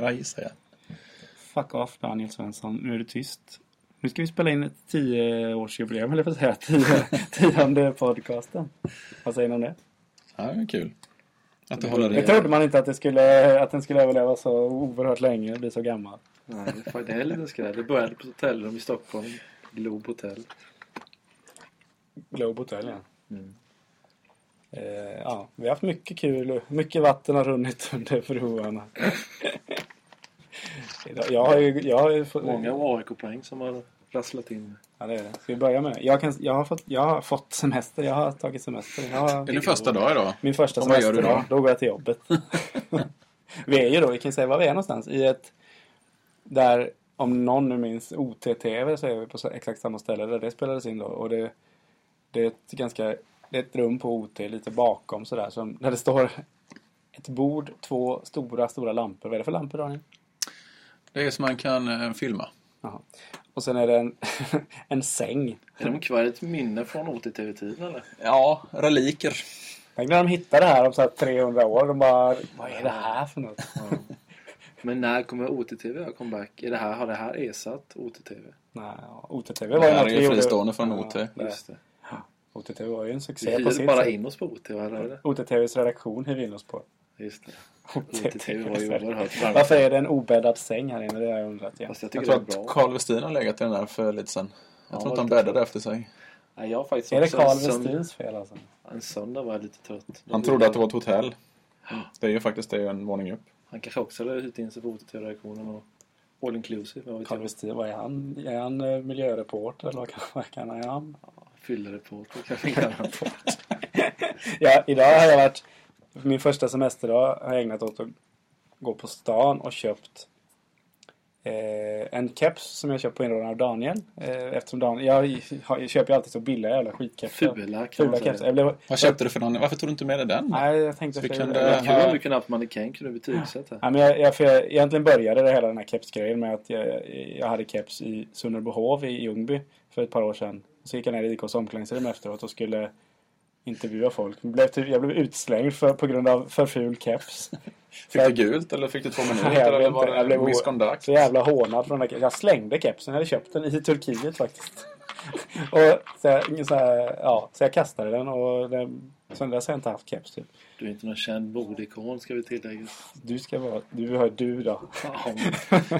mera gissar jag. Fuck off Daniel Svensson, nu är du tyst. Nu ska vi spela in ett tioårsjubileum, eller att säga. Tio, tionde podcasten. Vad säger ni om det? Ja, det är kul. Att du håller Det det. trodde man inte att, det skulle, att den skulle överleva så oerhört länge och bli så gammal. Nej, det är- det är lite skräll. Det började på ett hotellrum i Stockholm. Globe Hotel. Globe Hotel, ja. Mm. Eh, ja. Vi har haft mycket kul och mycket vatten har runnit under broarna. Jag har ju... Jag har ju fått, Många AIK-poäng som har rasslat in. Ja, det är det. Ska vi börja med det? Jag, kan, jag, har fått, jag har fått semester. Jag har tagit semester. Jag har, Det är din första dag idag. Min första Och vad gör då? Då går jag till jobbet. vi är ju då, vi kan säga var vi är någonstans. I ett... Där, om någon nu minns OT-TV så är vi på så- exakt samma ställe där det spelades in då. Och det, det är ett ganska... Det är ett rum på OT lite bakom sådär. Som, där det står ett bord, två stora, stora lampor. Vad är det för lampor Daniel? Det är som man kan eh, filma. Jaha. Och sen är det en, en säng. Är de kvar ett minne från OT-TV-tiden eller? Ja, reliker. Tänk när de hittar det här om så här 300 år. De bara, vad är det här för något? Men när kommer OT-TV ha comeback? Är det här, har det här ersatt OT-TV? Nej, ja, OTTV Det var ju här något är vi ju gjorde- fristående från Ja, OT. det- Just det. OTTV var ju en Vi succé på hyrde sitt bara sätt. in oss på OT, eller? är det? OTTVs redaktion hyrde in oss på. Just det. OT-TV var ju oerhört. Varför är det en obäddad säng här inne? Det har jag undrat igen. Fast jag Jag tycker tror det är att bra. Carl Westin har legat i den där för lite sen. Jag Ja, tror inte han lite bäddade så. efter sig. Nej, jag har faktiskt Är det också Carl en, sönd- Westins fel alltså? en söndag var jag lite trött. Då Han trodde att det var ett hotell. Det är ju faktiskt det är en våning upp. Han kanske också hade hyrt in sig på OT-TV-redaktionen och all inclusive. Vet Carl. Westin, vad är han? Är han eh, miljöreporter eller vad kan, vad kan han? Ja. Fyllereporter kanske kan han få. ja, idag har jag varit... Min första semesterdag har jag ägnat åt att gå på stan och köpt eh, en keps som jag köpt på inrådan av Daniel. Eh, eftersom Daniel... Jag, jag köper ju alltid så billiga jävla skitkepsar. Fula Fula kepsar. Jag blev, Vad köpte du för någon? Varför tog du inte med dig den? Nej, jag tänkte... Så vi kan jag- det- Det Ja. var kul om vi kunde haft mannekäng, kunde vi betygsätta. Ja, men jag, jag, för jag, egentligen började det hela den här kepsgrejen med att jag, jag hade keps i Sunnerbohov i Ljungby för ett par år sedan. Så gick jag ner i IKs omklädningsrum efteråt och skulle intervjua folk. Jag blev, typ, jag blev utslängd för, på grund av för ful keps. Fick du gult eller fick du två Jag minuter? vet Eller var jag det blev misconduct? Så jävla hånad från den där, Jag slängde kepsen. Jag hade köpt den i Turkiet faktiskt. och så, jag, så, här, ja, så jag kastade den och den, sen dess har jag inte haft keps typ. Du är inte någon känd modikon ska vi tillägga. Du ska vara... Du har du då. Ja,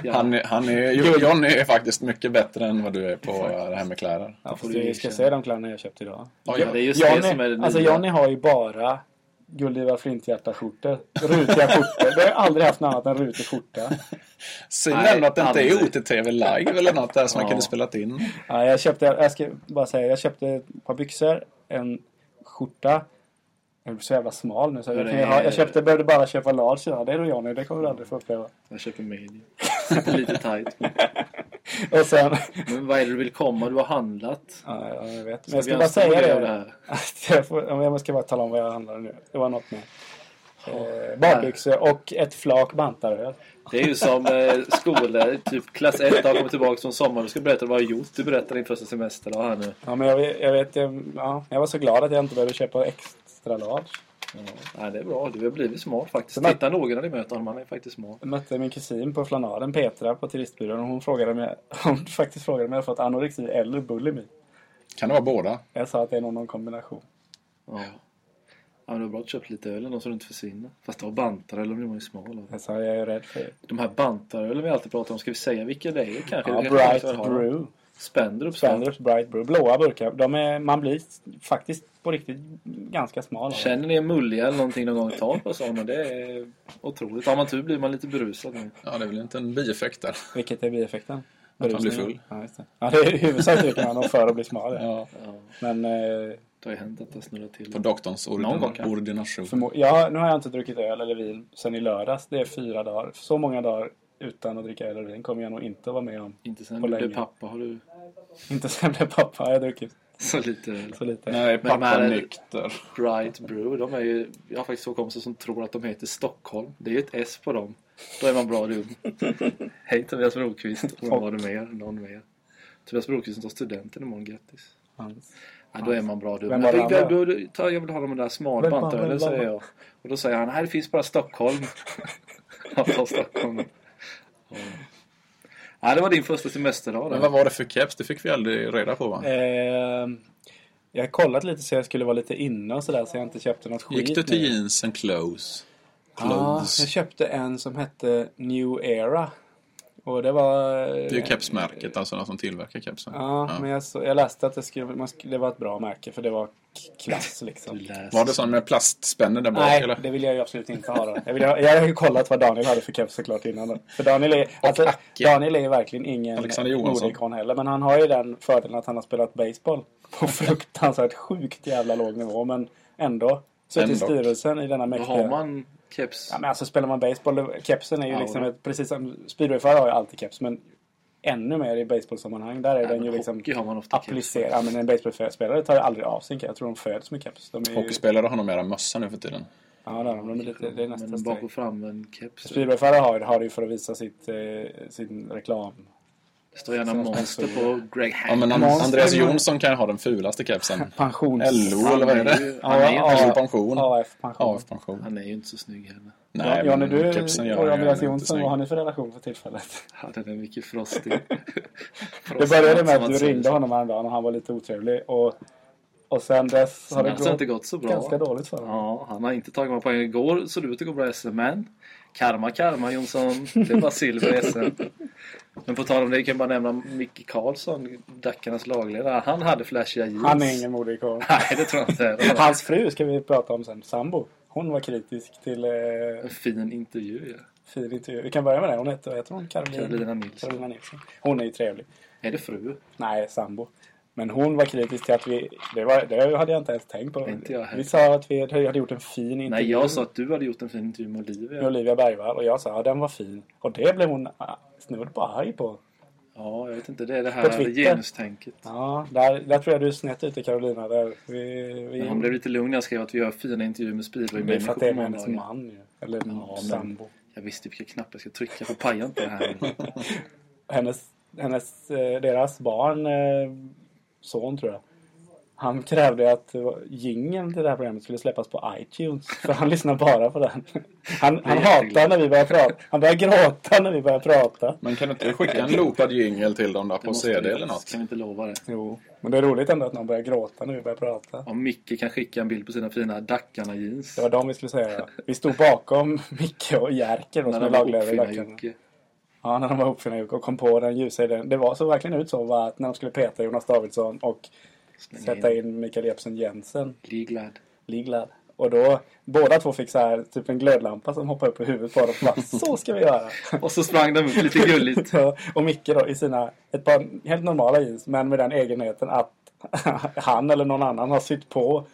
ja. Han är, han är, Jo- Johnny är faktiskt mycket bättre än vad du är på det här med kläder. Ja, får fast du ska se de kläderna jag köpt idag. Oj, Ja, det är just det Johnny, som är det alltså. Johnny har ju bara Gulliver Flinthjärta-skjortor. Rutiga skjortor. Vi har aldrig haft något annat än rutig skjorta. Nej, ändå att det inte är. OTTV live eller något där som man Ja. kunde spelat in. Ja, jag köpte, jag ska bara säga, jag köpte ett par byxor, en skjorta. Jag blir så jävla smal nu så jag, ha, är- jag köpte, behövde bara köpa large idag. Det är då Johnny, det kommer du aldrig få uppleva. Jag köper medium. Sitter lite tight. Och sen... Men vad är det du vill komma? Du har handlat. Ja, ja, jag vet. Men jag ska bara säga det. det här? Jag, får, ja, jag ska bara tala om vad jag handlade nu. Det var något med. Eh, badbyxor och ett flak bantaröl. Det är ju som eh, skolor, typ klass 1 har kommit tillbaka från sommaren. Du ska berätta vad du har gjort. Du berättar din första semester här nu. Ja, men jag, vet- jag vet, jag, ja, jag var så glad att jag inte behövde köpa extra large. Ja, nej, det är bra. Du har blivit smart faktiskt. Titta noga när ni möter honom. Han är faktiskt smart. Jag mötte min kusin på Flanaden, Petra, på turistbyrån. Och hon, frågade mig, hon faktiskt frågade om jag fått anorexi eller bulimi. Kan det vara båda? Jag sa att det är någon kombination. Ja. Ja, det var bra att du köpt lite öl ändå så du inte försvinner. Fast du har bantaröl blir man ju smal av. Jag sa jag är rädd för det. De här bantarölen vi alltid pratar om, ska vi säga vilka det är kanske? Ja, Det Bright. Brew. Spendrup. Spendrups Bright Brew. Blåa burkar. De är, man blir faktiskt på riktigt ganska smal. Känner ni er mulliga eller någonting någon gång? Ta på sådana. Det är otroligt. Har man tur blir man lite berusad nu. Ja, det är väl inte en bieffekt där. Vilket är bieffekten? Att man blir full. Ja, just det. Ja, det är i huvudsak dricker man för att bli smal. Ja. Ja, Ja, Men eh, det har ju hänt att det snurrar till. på doktorns ordin- ordination. förmo- ja, nu har jag inte druckit öl eller vin sen i lördags. Det är fyra dagar. Så många dagar utan att dricka öl eller vin kommer jag nog inte vara med om. Inte sen du blev pappa har du Inte sen jag blev pappa har jag druckit så lite så lite. Nej, Men pappa här- nykter. Bright Brew, de är ju... Jag har faktiskt två kompisar som tror att de heter Stockholm. Det är ju ett S på dem. Då är man bra dum. Hej Tobias Broqvist. Och vad var det mer? Någon mer? Tobias Broqvist tar studenten imorgon, grattis. Hans. Ja, då är man bra dum. Jag, fick, då, då, ta, jag vill ha de där var- säger jag. Och då säger han, det finns bara Stockholm. Stockholm. Ja. Ja, det var din första semesterdag Men där. vad var det för keps? Det fick vi aldrig reda på va? Eh, jag har kollat lite så jag skulle vara lite inne och sådär så jag inte köpte något skit. Gick du till nu. jeans and clothes? Ja, Clothes. jag köpte en som hette New Era. Och det var... det är ju kepsmärket, alltså de som tillverkar kepsen. Ja, men jag, så, jag läste att det, skulle, man skulle, det var ett bra märke för det var klass liksom. Var det sån med plastspänne där bak Nej, eller? det vill jag ju absolut inte ha då. Jag, vill, jag har ju kollat vad Daniel hade för keps såklart innan då. För Daniel är, alltså. Daniel är ju verkligen ingen modikon heller. Men han har ju den fördelen att han har spelat baseball på fruktansvärt sjukt jävla låg nivå. Men ändå suttit i styrelsen i denna mäktiga... har man keps? Ja, men alltså spelar man baseball, kepsen är ju Ja, liksom ett, precis som speedwayförare har ju alltid keps. Men ännu mer i baseballsammanhang. Där är Nej, den ju liksom hockey har man ofta keps. applicerad. Ja, men en baseballspelare tar ju aldrig av sin keps. Jag tror de föds med keps. De är ju, Hockeyspelare har nog mera mössa nu för tiden. Ja, det, har de. är lite, det är nästa Men steg. bak och fram en keps. Speedwayförare har, har det ju för att visa sitt, eh, sin reklam. Det står gärna monster på Greg Ja, men Monster- Andreas Jonsson kan ju ha den fulaste kepsen. Pensions... LO eller vad är Han är det? ju- han är ju Ja, inte- LO pension. AF pension. AF-pension. Han är ju inte så snygg heller. Nej, ja, men du kepsen gör och Andreas Jonsson, vad har ni för relation för tillfället? Ja, den är mycket frostig. Det började med att du ringde honom häromdagen och han var lite otrevlig. Och, och sen dess har Sen har det inte gått gått så bra. ganska dåligt för honom. Ja, han har inte tagit många poäng. Igår såg det ut att gå bra i SM, men karma, karma Jonsson. Det är bara silver i SM. Men på tal om det kan jag bara nämna Micke Karlsson, Dackarnas lagledare. Han hade flashiga jeans. Han är ingen modeikon. Nej, det tror jag inte. Hans fru ska vi prata om sen, sambo. Hon var kritisk till eh, En fin intervju ju. fin intervju. Vi kan börja med det. Hon heter, heter hon? Carolina Nilsson. Carolina Nilsson. Hon är ju trevlig. Är det fru? Nej, sambo. Men hon var kritisk till att vi... Det, var, det hade jag inte ens tänkt på. Inte jag vi sa att vi hade gjort en fin intervju Nej, jag sa att du hade gjort en fin intervju med med Olivia. Olivia Bergvall och jag sa att den var fin. Och det blev hon ah, snudd på arg på. Ja, jag vet inte. Det är det här genustänket. Ja, där, där tror jag du är snett ute Carolina. Där vi, vi, hon blev lite lugn när jag skrev att vi gör fina intervjuer med det är för att det är med hennes man ju. Eller men- sambo. Jag visste vilka knappar jag ska trycka på. Paja inte det här. hennes, hennes, eh, deras barn, eh, son tror jag. Han krävde att jingeln till det här programmet skulle släppas på iTunes. För han lyssnar bara på den. Han, han hatar när vi börjar prata. Han börjar gråta när vi börjar prata. Men kan du inte skicka en loopad jingle till dem där på CD eller något? Kan vi inte lova det? Jo, men det är roligt ändå att någon börjar gråta när vi börjar prata. Om Micke kan skicka en bild på sina fina Dackarna-jeans. Det var de vi skulle säga. Vi stod bakom Micke och Jerker När som är de lagledare i Dackarna. Ja, när de var uppfinna och kom på den ljusa idén. Det var så verkligen ut så va, att när de skulle peta Jonas Davidsson och Släng sätta in Mikael Jeppsson Jensen Liglad. Liglad. Och då, båda två fick så här, typ en glödlampa som hoppade upp i huvudet på dem. och Bara, så ska vi göra! Och så sprang de upp lite gulligt. Ja, och Micke då i sina, ett par helt normala jeans, men med den egenheten att han eller någon annan har sytt på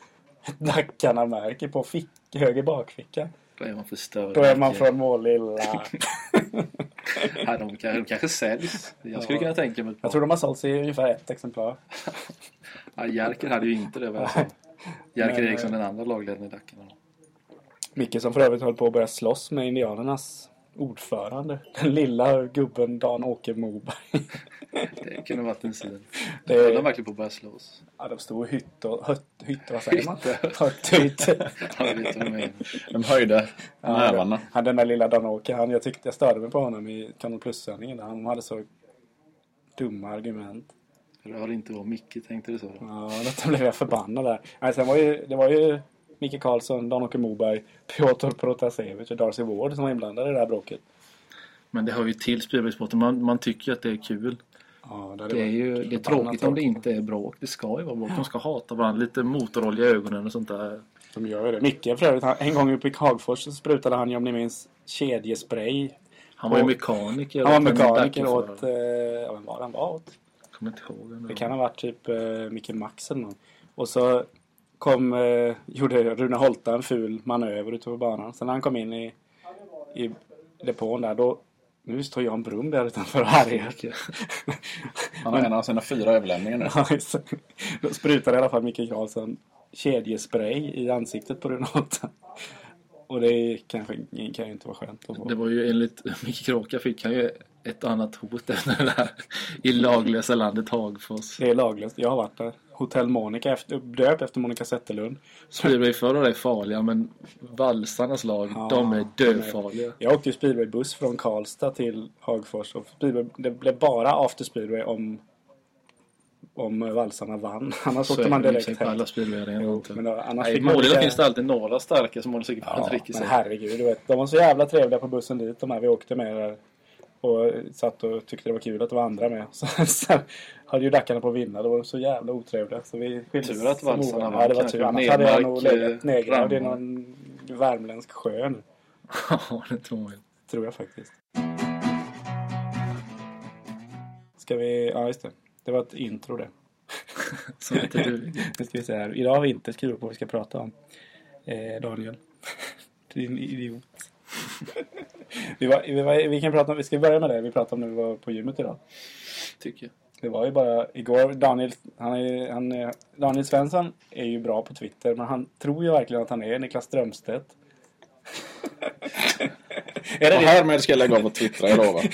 ett Dackarna-märke på fick, höger bakficka. Då är man förstörd. Då är man från Målilla. Ja, de, kanske, de kanske säljs. Jag skulle Ja. kunna tänka mig ett Jag par. tror de har sålts i ungefär ett exemplar. Ja, Jerker hade ju inte det jag. Jerker Eriksson, den andra lagledaren i Dackarna. Micke som för övrigt höll på att börja slåss med Indianernas ordförande. Den lilla gubben Dan-Åke Moberg. Det kunde varit en syn. Det- Det... De verkligen på att börja slåss. Ja, de stod och hytt, hytt, vad säger man? Hytte. Hytt, hytt. Ja, jag vet vad du menar. De höjde nävarna. han, den där lilla Dan-Åke, han, jag tyckte jag störde mig på honom i Kanal Plus-sändningen. Han hade så dumma argument. Det inte varit Micke, tänkte du så? Ja, då blev jag förbannad där. Nej, sen var ju, det var ju Micke Karlsson, Dan-Åke Moberg, Piotr Protasevich och Darcy Ward som var inblandade i det här bråket. Men det hör ju till speedwaysporten. Man, man tycker ju att det är kul. Ja, där Det är ju det är tråkigt om det inte är bråk. Det ska ju vara bråk. De ska hata varandra. Lite motorolja i ögonen och sånt där. De gör det. Micke för övrigt, en gång uppe i Hagfors så sprutade han ju om ni minns kedjespray. Han var ju mekaniker. Han var mekaniker åt, eh, ja, vem var han var åt? Kommer inte ihåg. Det kan ha varit typ eh, Micke Max eller någon. Och så kom, eh, gjorde Rune Holta en ful manöver ute på banan. Sen när han kom in i, i depån där, då nu står Jan Brumberg här utanför och härjar. Han har en av sina fyra överlämningar nu. Då sprutade i alla fall Micke Karlsson kedjespray i ansiktet på Rune Holta. Och det kanske kan ju inte vara skönt att få. Det var ju enligt Micke Kråka fick han ju ett annat hot än det där i laglösa landet Hagfors. Det är laglöst. Jag har varit där. Hotell Monica, efter, döpt efter Monica Zetterlund. Speedway förra är farliga men valsarnas lag, Ja, de är döfarliga. Jag åkte ju speedwaybuss från Karlstad till Hagfors och speedway, det blev bara after speedway om, om valsarna vann. Annars Så åkte man direkt sig hem. alla speedwayarenor. I Målilla finns det alltid några starka som håller säkert på Ja, att dricka men sig. herregud, du vet. De var så jävla trevliga på bussen dit, de här vi åkte med. Och satt och tyckte det var kul att det var andra med. Så, sen hade ju Dackarna på att vinna. De var så jävla otrevliga. Så vi skildes Tur att valsarna vann, Ja, det var tur. Annars hade jag nog legat nedgrävd i Rammar. någon värmländsk sjö nu. Ja, det tror jag. Tror jag faktiskt. Ska vi... Ja, just det. Det var ett intro det. Som inte du. Nu ska vi se här. Idag har vi inte skrivit på vad vi ska prata om. Eh, Daniel. Din idiot. Vi, var, vi, var, vi kan prata om, vi ska börja med det vi pratade om när vi var på gymmet idag. Tycker jag. Det var ju bara igår, Daniel, han är, han är, Daniel Svensson är ju bra på Twitter men han tror ju verkligen att han är Niklas Strömstedt. är det Och härmed ska jag lägga av och twittra, jag lovar.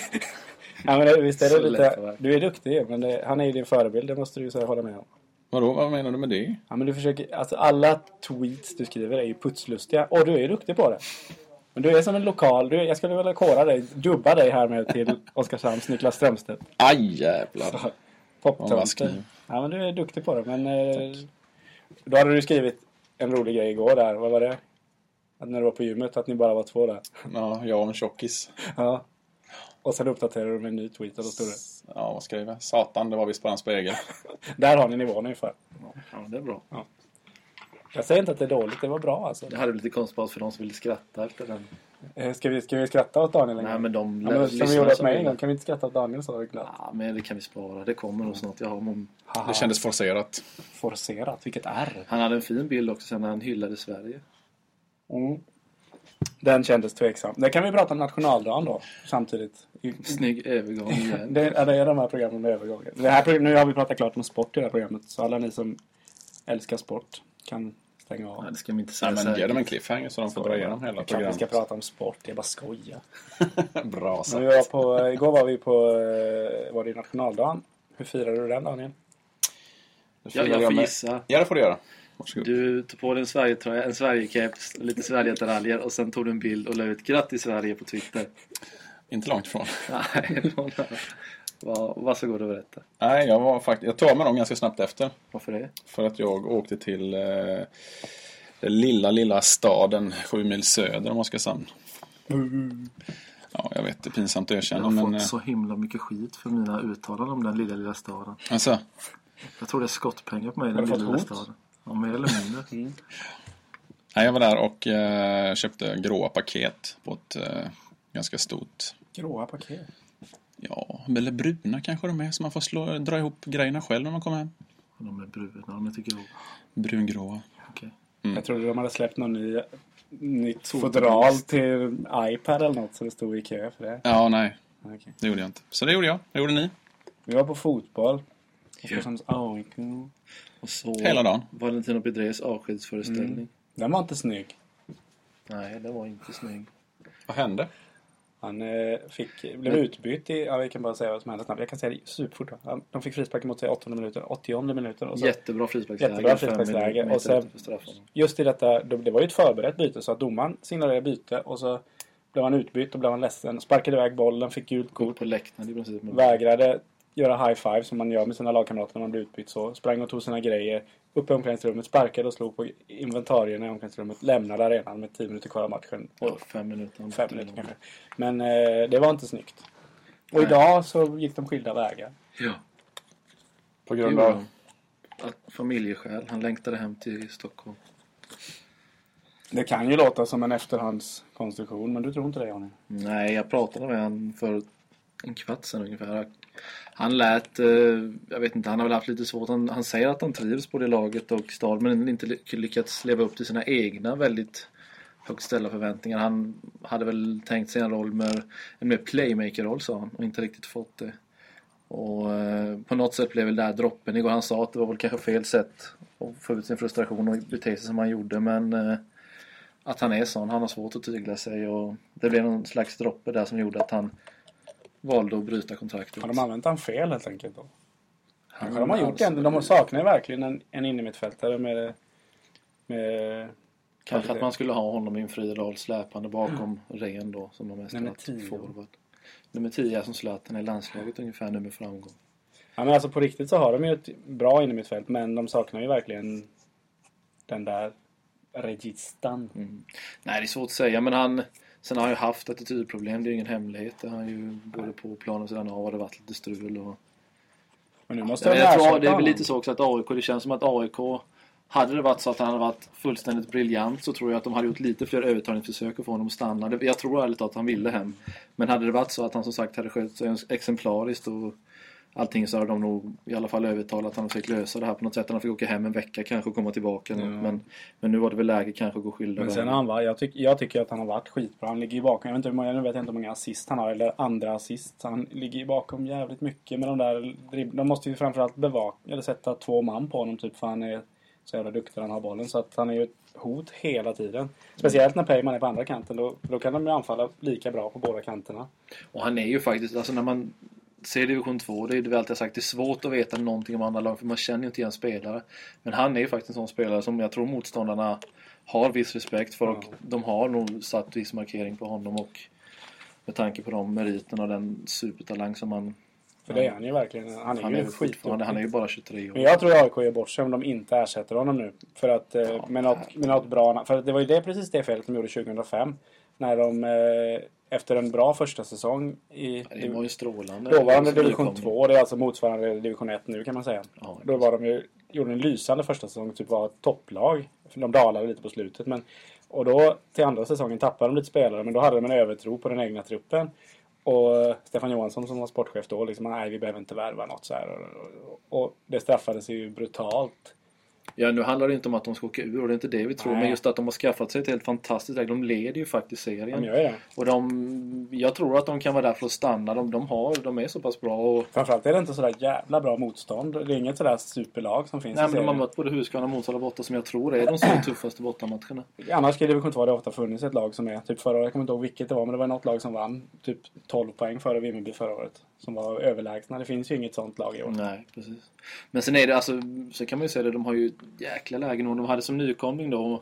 Ja, men det, visst är det Så lite, du är duktig men det, han är ju din förebild, det måste du ju säga, hålla med om. Vadå, vad menar du med det? Ja men du försöker, alltså alla tweets du skriver är ju putslustiga och du är duktig på det. Men du är som en lokal, du, jag skulle vilja kora dig, dubba dig här med till Oskarshamns Niklas Strömstedt. Aj jävlar. Vaskig. Ja men du är duktig på det men... Eh, då hade du skrivit en rolig grej igår där, vad var det? Att när du var på gymmet, att ni bara var två där. Ja, jag och en tjockis. Ja. Och sen uppdaterade du med en ny tweet och då stod det. Ja, vad skrev jag? Satan, det var visst bara en spegel. Där har ni nivån ungefär. Ja, det är bra. Jag säger inte att det är dåligt, det var bra alltså. Det hade blivit lite konstigt bara för de som ville skratta efter den. Eh, Ska vi, ska vi skratta åt Daniel en Nej, gång? men de Ja, men som vi gjorde åt mig en gång. Kan vi inte skratta åt Daniel så glatt? Ja, men det kan vi spara. Det kommer nog snart. Jag har mom- Haha, Det kändes forcerat. forcerat. Vilket R. Han hade en fin bild också sen när han hyllade Sverige. Mm. Den kändes tveksam. Det kan vi prata om nationaldagen då, samtidigt. Snygg övergång igen. Det, ja, det är de här programmen med övergången. Det här, nu har vi pratat klart om sport i det här programmet. Så alla ni som älskar sport kan stänga av. Nej, det ska vi inte säga Nej, men säkert. ge dem en cliffhanger så de får dra igenom hela kan vi ska programmet. prata om sport, jag bara skojar. Bra sagt. vi var på, igår var vi på eh, var det nationaldagen. Hur firade du den Daniel? Det Ja, firar jag får gissa. Ja, det får du göra. Varsågod. Du tog på dig en Sverigetröja, en Sverigekeps, lite Sverige-attiraljer och sen tog du en bild och la ut grattis Sverige på Twitter. Inte långt ifrån. Nej, Var, varsågod och berätta. Nej, jag var faktiskt... Jag tar mig dem ganska snabbt efter. Varför det? För att jag åkte till eh, den lilla, lilla staden sju mil söder om Oskarshamn. Ja, jag vet, det är pinsamt att Jag erkänna, har men... fått eh, så himla mycket skit för mina uttalanden om den lilla, lilla staden. Alltså, Jag tror det är skottpengar på mig i den lilla, fått lilla hot? staden. Ja, mer eller mindre. nej, jag var där och eh, köpte gråa paket på ett eh, ganska stort... Gråa paket. Ja, eller bruna kanske de är, så man får slå, dra ihop grejerna själv när man kommer hem. De är bruna, de tycker jag om. Brungråa. Okej. Jag trodde de hade släppt någon ny, nytt fodral till iPad eller något så det stod i kö för det. Ja, nej, Okej. det gjorde jag inte. Så det gjorde jag. Det gjorde ni. Vi var på fotboll. AIK. Och så Hela dagen. Valentino Bedrés avskedsföreställning. Den var inte snygg. Nej, det var inte snygg. Vad hände? Han eh, fick, blev utbytt i, ja vi kan bara säga vad som hände snabbt. Jag kan säga det superfort. de fick frispark mot sig 80 minuter, 80 minuter. Och så, Jättebra frisparksläge. Jättebra frisparksläge. Och sen-. Just i detta, det var ju ett förberett byte så att domaren signalerade byte och så blev han utbytt och blev han ledsen. Sparkade iväg bollen, fick gult kort. På läktaren i princip. Vägrade göra high five som man gör med sina lagkamrater när man blir utbytt så. Sprang och tog sina grejer. Upp i omklädningsrummet, sparkade och slog på inventarierna i omklädningsrummet. Lämnade arenan med 10 minuter kvar av matchen. Ja, fem minuter. fem minuter kanske. Men eh, det var inte snyggt. Och Nej. idag så gick de skilda vägar. Ja. På grund av... Att Familjeskäl. Han längtade hem till Stockholm. Det kan ju låta som en efterhandskonstruktion, men du tror inte det Johnny? Nej, jag pratade med honom för en kvart sedan ungefär. Han lät, eh, jag vet inte, han har väl haft lite svårt. Han, han säger att han trivs på det laget och stad men inte lyckats leva upp till sina egna väldigt högt ställda förväntningar. Han hade väl tänkt sig en roll med en mer playmaker-roll sa han och inte riktigt fått det. Och eh, på något sätt blev väl det här droppen igår. Han sa att det var väl kanske fel sätt att få ut sin frustration och bete sig som han gjorde men eh, att han är sån. Han har svårt att tygla sig och det blev någon slags droppe där som gjorde att han valde att bryta kontraktet. Har de använt han fel helt enkelt då? Kanske de har gjort det. De saknar ju verkligen en, en innermittfältare med... med Kanske att man skulle ha honom i en fri roll släpande bakom Ren då som de mest Nummer haft 10. forward. Nummer 10 är som Zlatan i landslaget ungefär nu med framgång. Ja men alltså på riktigt så har de ju ett bra innermittfält men de saknar ju verkligen den där registan. Mm. Nej, det är svårt att säga men han... Sen har han ju haft attitydproblem, det är ju ingen hemlighet. Det har han ju både på plan och sedan av det varit lite strul och... Men nu måste de jag tror det är väl lite så också att AIK, det känns som att AIK hade det varit så att han hade varit fullständigt briljant så tror jag att de hade gjort lite fler övertalningsförsök att få honom att stanna. Jag tror ärligt att han ville hem. Men hade det varit så att han som sagt hade skött sig exemplariskt och allting så hade de nog i alla fall övertalat att han fick lösa det här på något sätt. Han fick åka hem en vecka kanske och komma tillbaka. Ja. Men, men nu var det väl läge kanske att gå skilda Men sen han var, jag, tyck, jag tycker att han har varit skitbra. Han ligger ju bakom. Jag vet inte hur många, nu vet jag inte hur många assist han har. Eller andra assist. Han ligger ju bakom jävligt mycket med de där dribb- De måste ju framförallt bevaka, eller sätta två man på honom typ. För han är så jävla duktig när han har bollen. Så att han är ju ett hot hela tiden. Speciellt när Peyman är på andra kanten. Då, då kan de ju anfalla lika bra på båda kanterna. Och han är ju faktiskt, alltså när man ser division 2, det är det vi alltid har sagt, det är svårt att veta någonting om andra lag för man känner ju inte igen spelare. Men han är ju faktiskt en sån spelare som jag tror motståndarna har viss respekt för och Ja. de har nog satt viss markering på honom och med tanke på de meriterna och den supertalang som han... För det är han ju verkligen. Han är Han ju är, skitduktig. han är ju bara 23 år. Men jag tror AIK gör bort sig om de inte ersätter honom nu. För att eh, med, något, med något bra... För det var ju det, precis det felet de gjorde 2005. När de eh, efter en bra första säsong i Det var ju strålande. dåvarande division nykomling. 2. Det är alltså motsvarande division 1 nu kan man säga. Ja, Då var de ju, gjorde en lysande första säsong. Typ var topplag. De dalade lite på slutet. Men, och då till andra säsongen tappade de lite spelare. Men då hade de en övertro på den egna truppen. Och Stefan Johansson som var sportchef då, liksom, nej vi behöver inte värva något så här. Och, och, och det straffades ju brutalt. Ja, nu handlar det inte om att de ska åka ur och det är inte det vi tror. Nej. Men just att de har skaffat sig ett helt fantastiskt läge. De leder ju faktiskt serien. De. Och de, jag tror att de kan vara där för att stanna. De, de, har, de är så pass bra. Och, Framförallt är det inte sådär jävla bra motstånd. Det är inget sådär superlag som finns nej, i men de har serien. mött både Huskvarna och Motala borta som jag tror är de som tuffaste bortamatcherna. Annars i division 2 har det ofta funnits ett lag som är, typ förra året, jag kommer inte ihåg vilket det var, men det var något lag som vann typ 12 poäng före Vimmerby förra året. Som var överlägsna. Det finns ju inget sånt lag i år. Nej, precis. Men sen är det alltså, så kan man ju säga det, de har ju jäkla lägen och de hade som nykomling då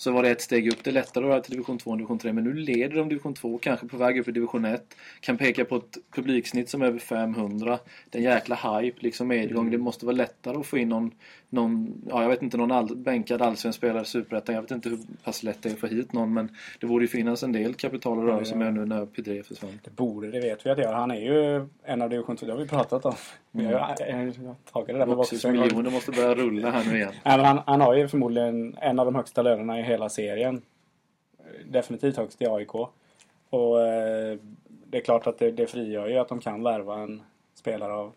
så var det ett steg upp. Det är lättare att vara till division 2 än division 3. Men nu leder de division 2, kanske på väg upp i division 1. Kan peka på ett publiksnitt som är över 500. Det är en jäkla hype, liksom medgång. Det måste vara lättare att få in någon, någon ja jag vet inte, någon all, bänkad allsvensk spelare i Superettan. Jag vet inte hur pass lätt det är att få hit någon. Men det borde ju finnas en del kapital att röra sig med nu när Pedré försvann. Det borde, det vet vi att det gör. Han är ju en av division 2, det har vi pratat om. Vi har ju jag har tagit det där med Boxers Boxers en gång. miljoner måste börja rulla här nu igen. Nej, men han, han har ju förmodligen en av de högsta lönerna i hela serien. Definitivt högst i AIK. Och eh, det är klart att det, det frigör ju att de kan värva en spelare av,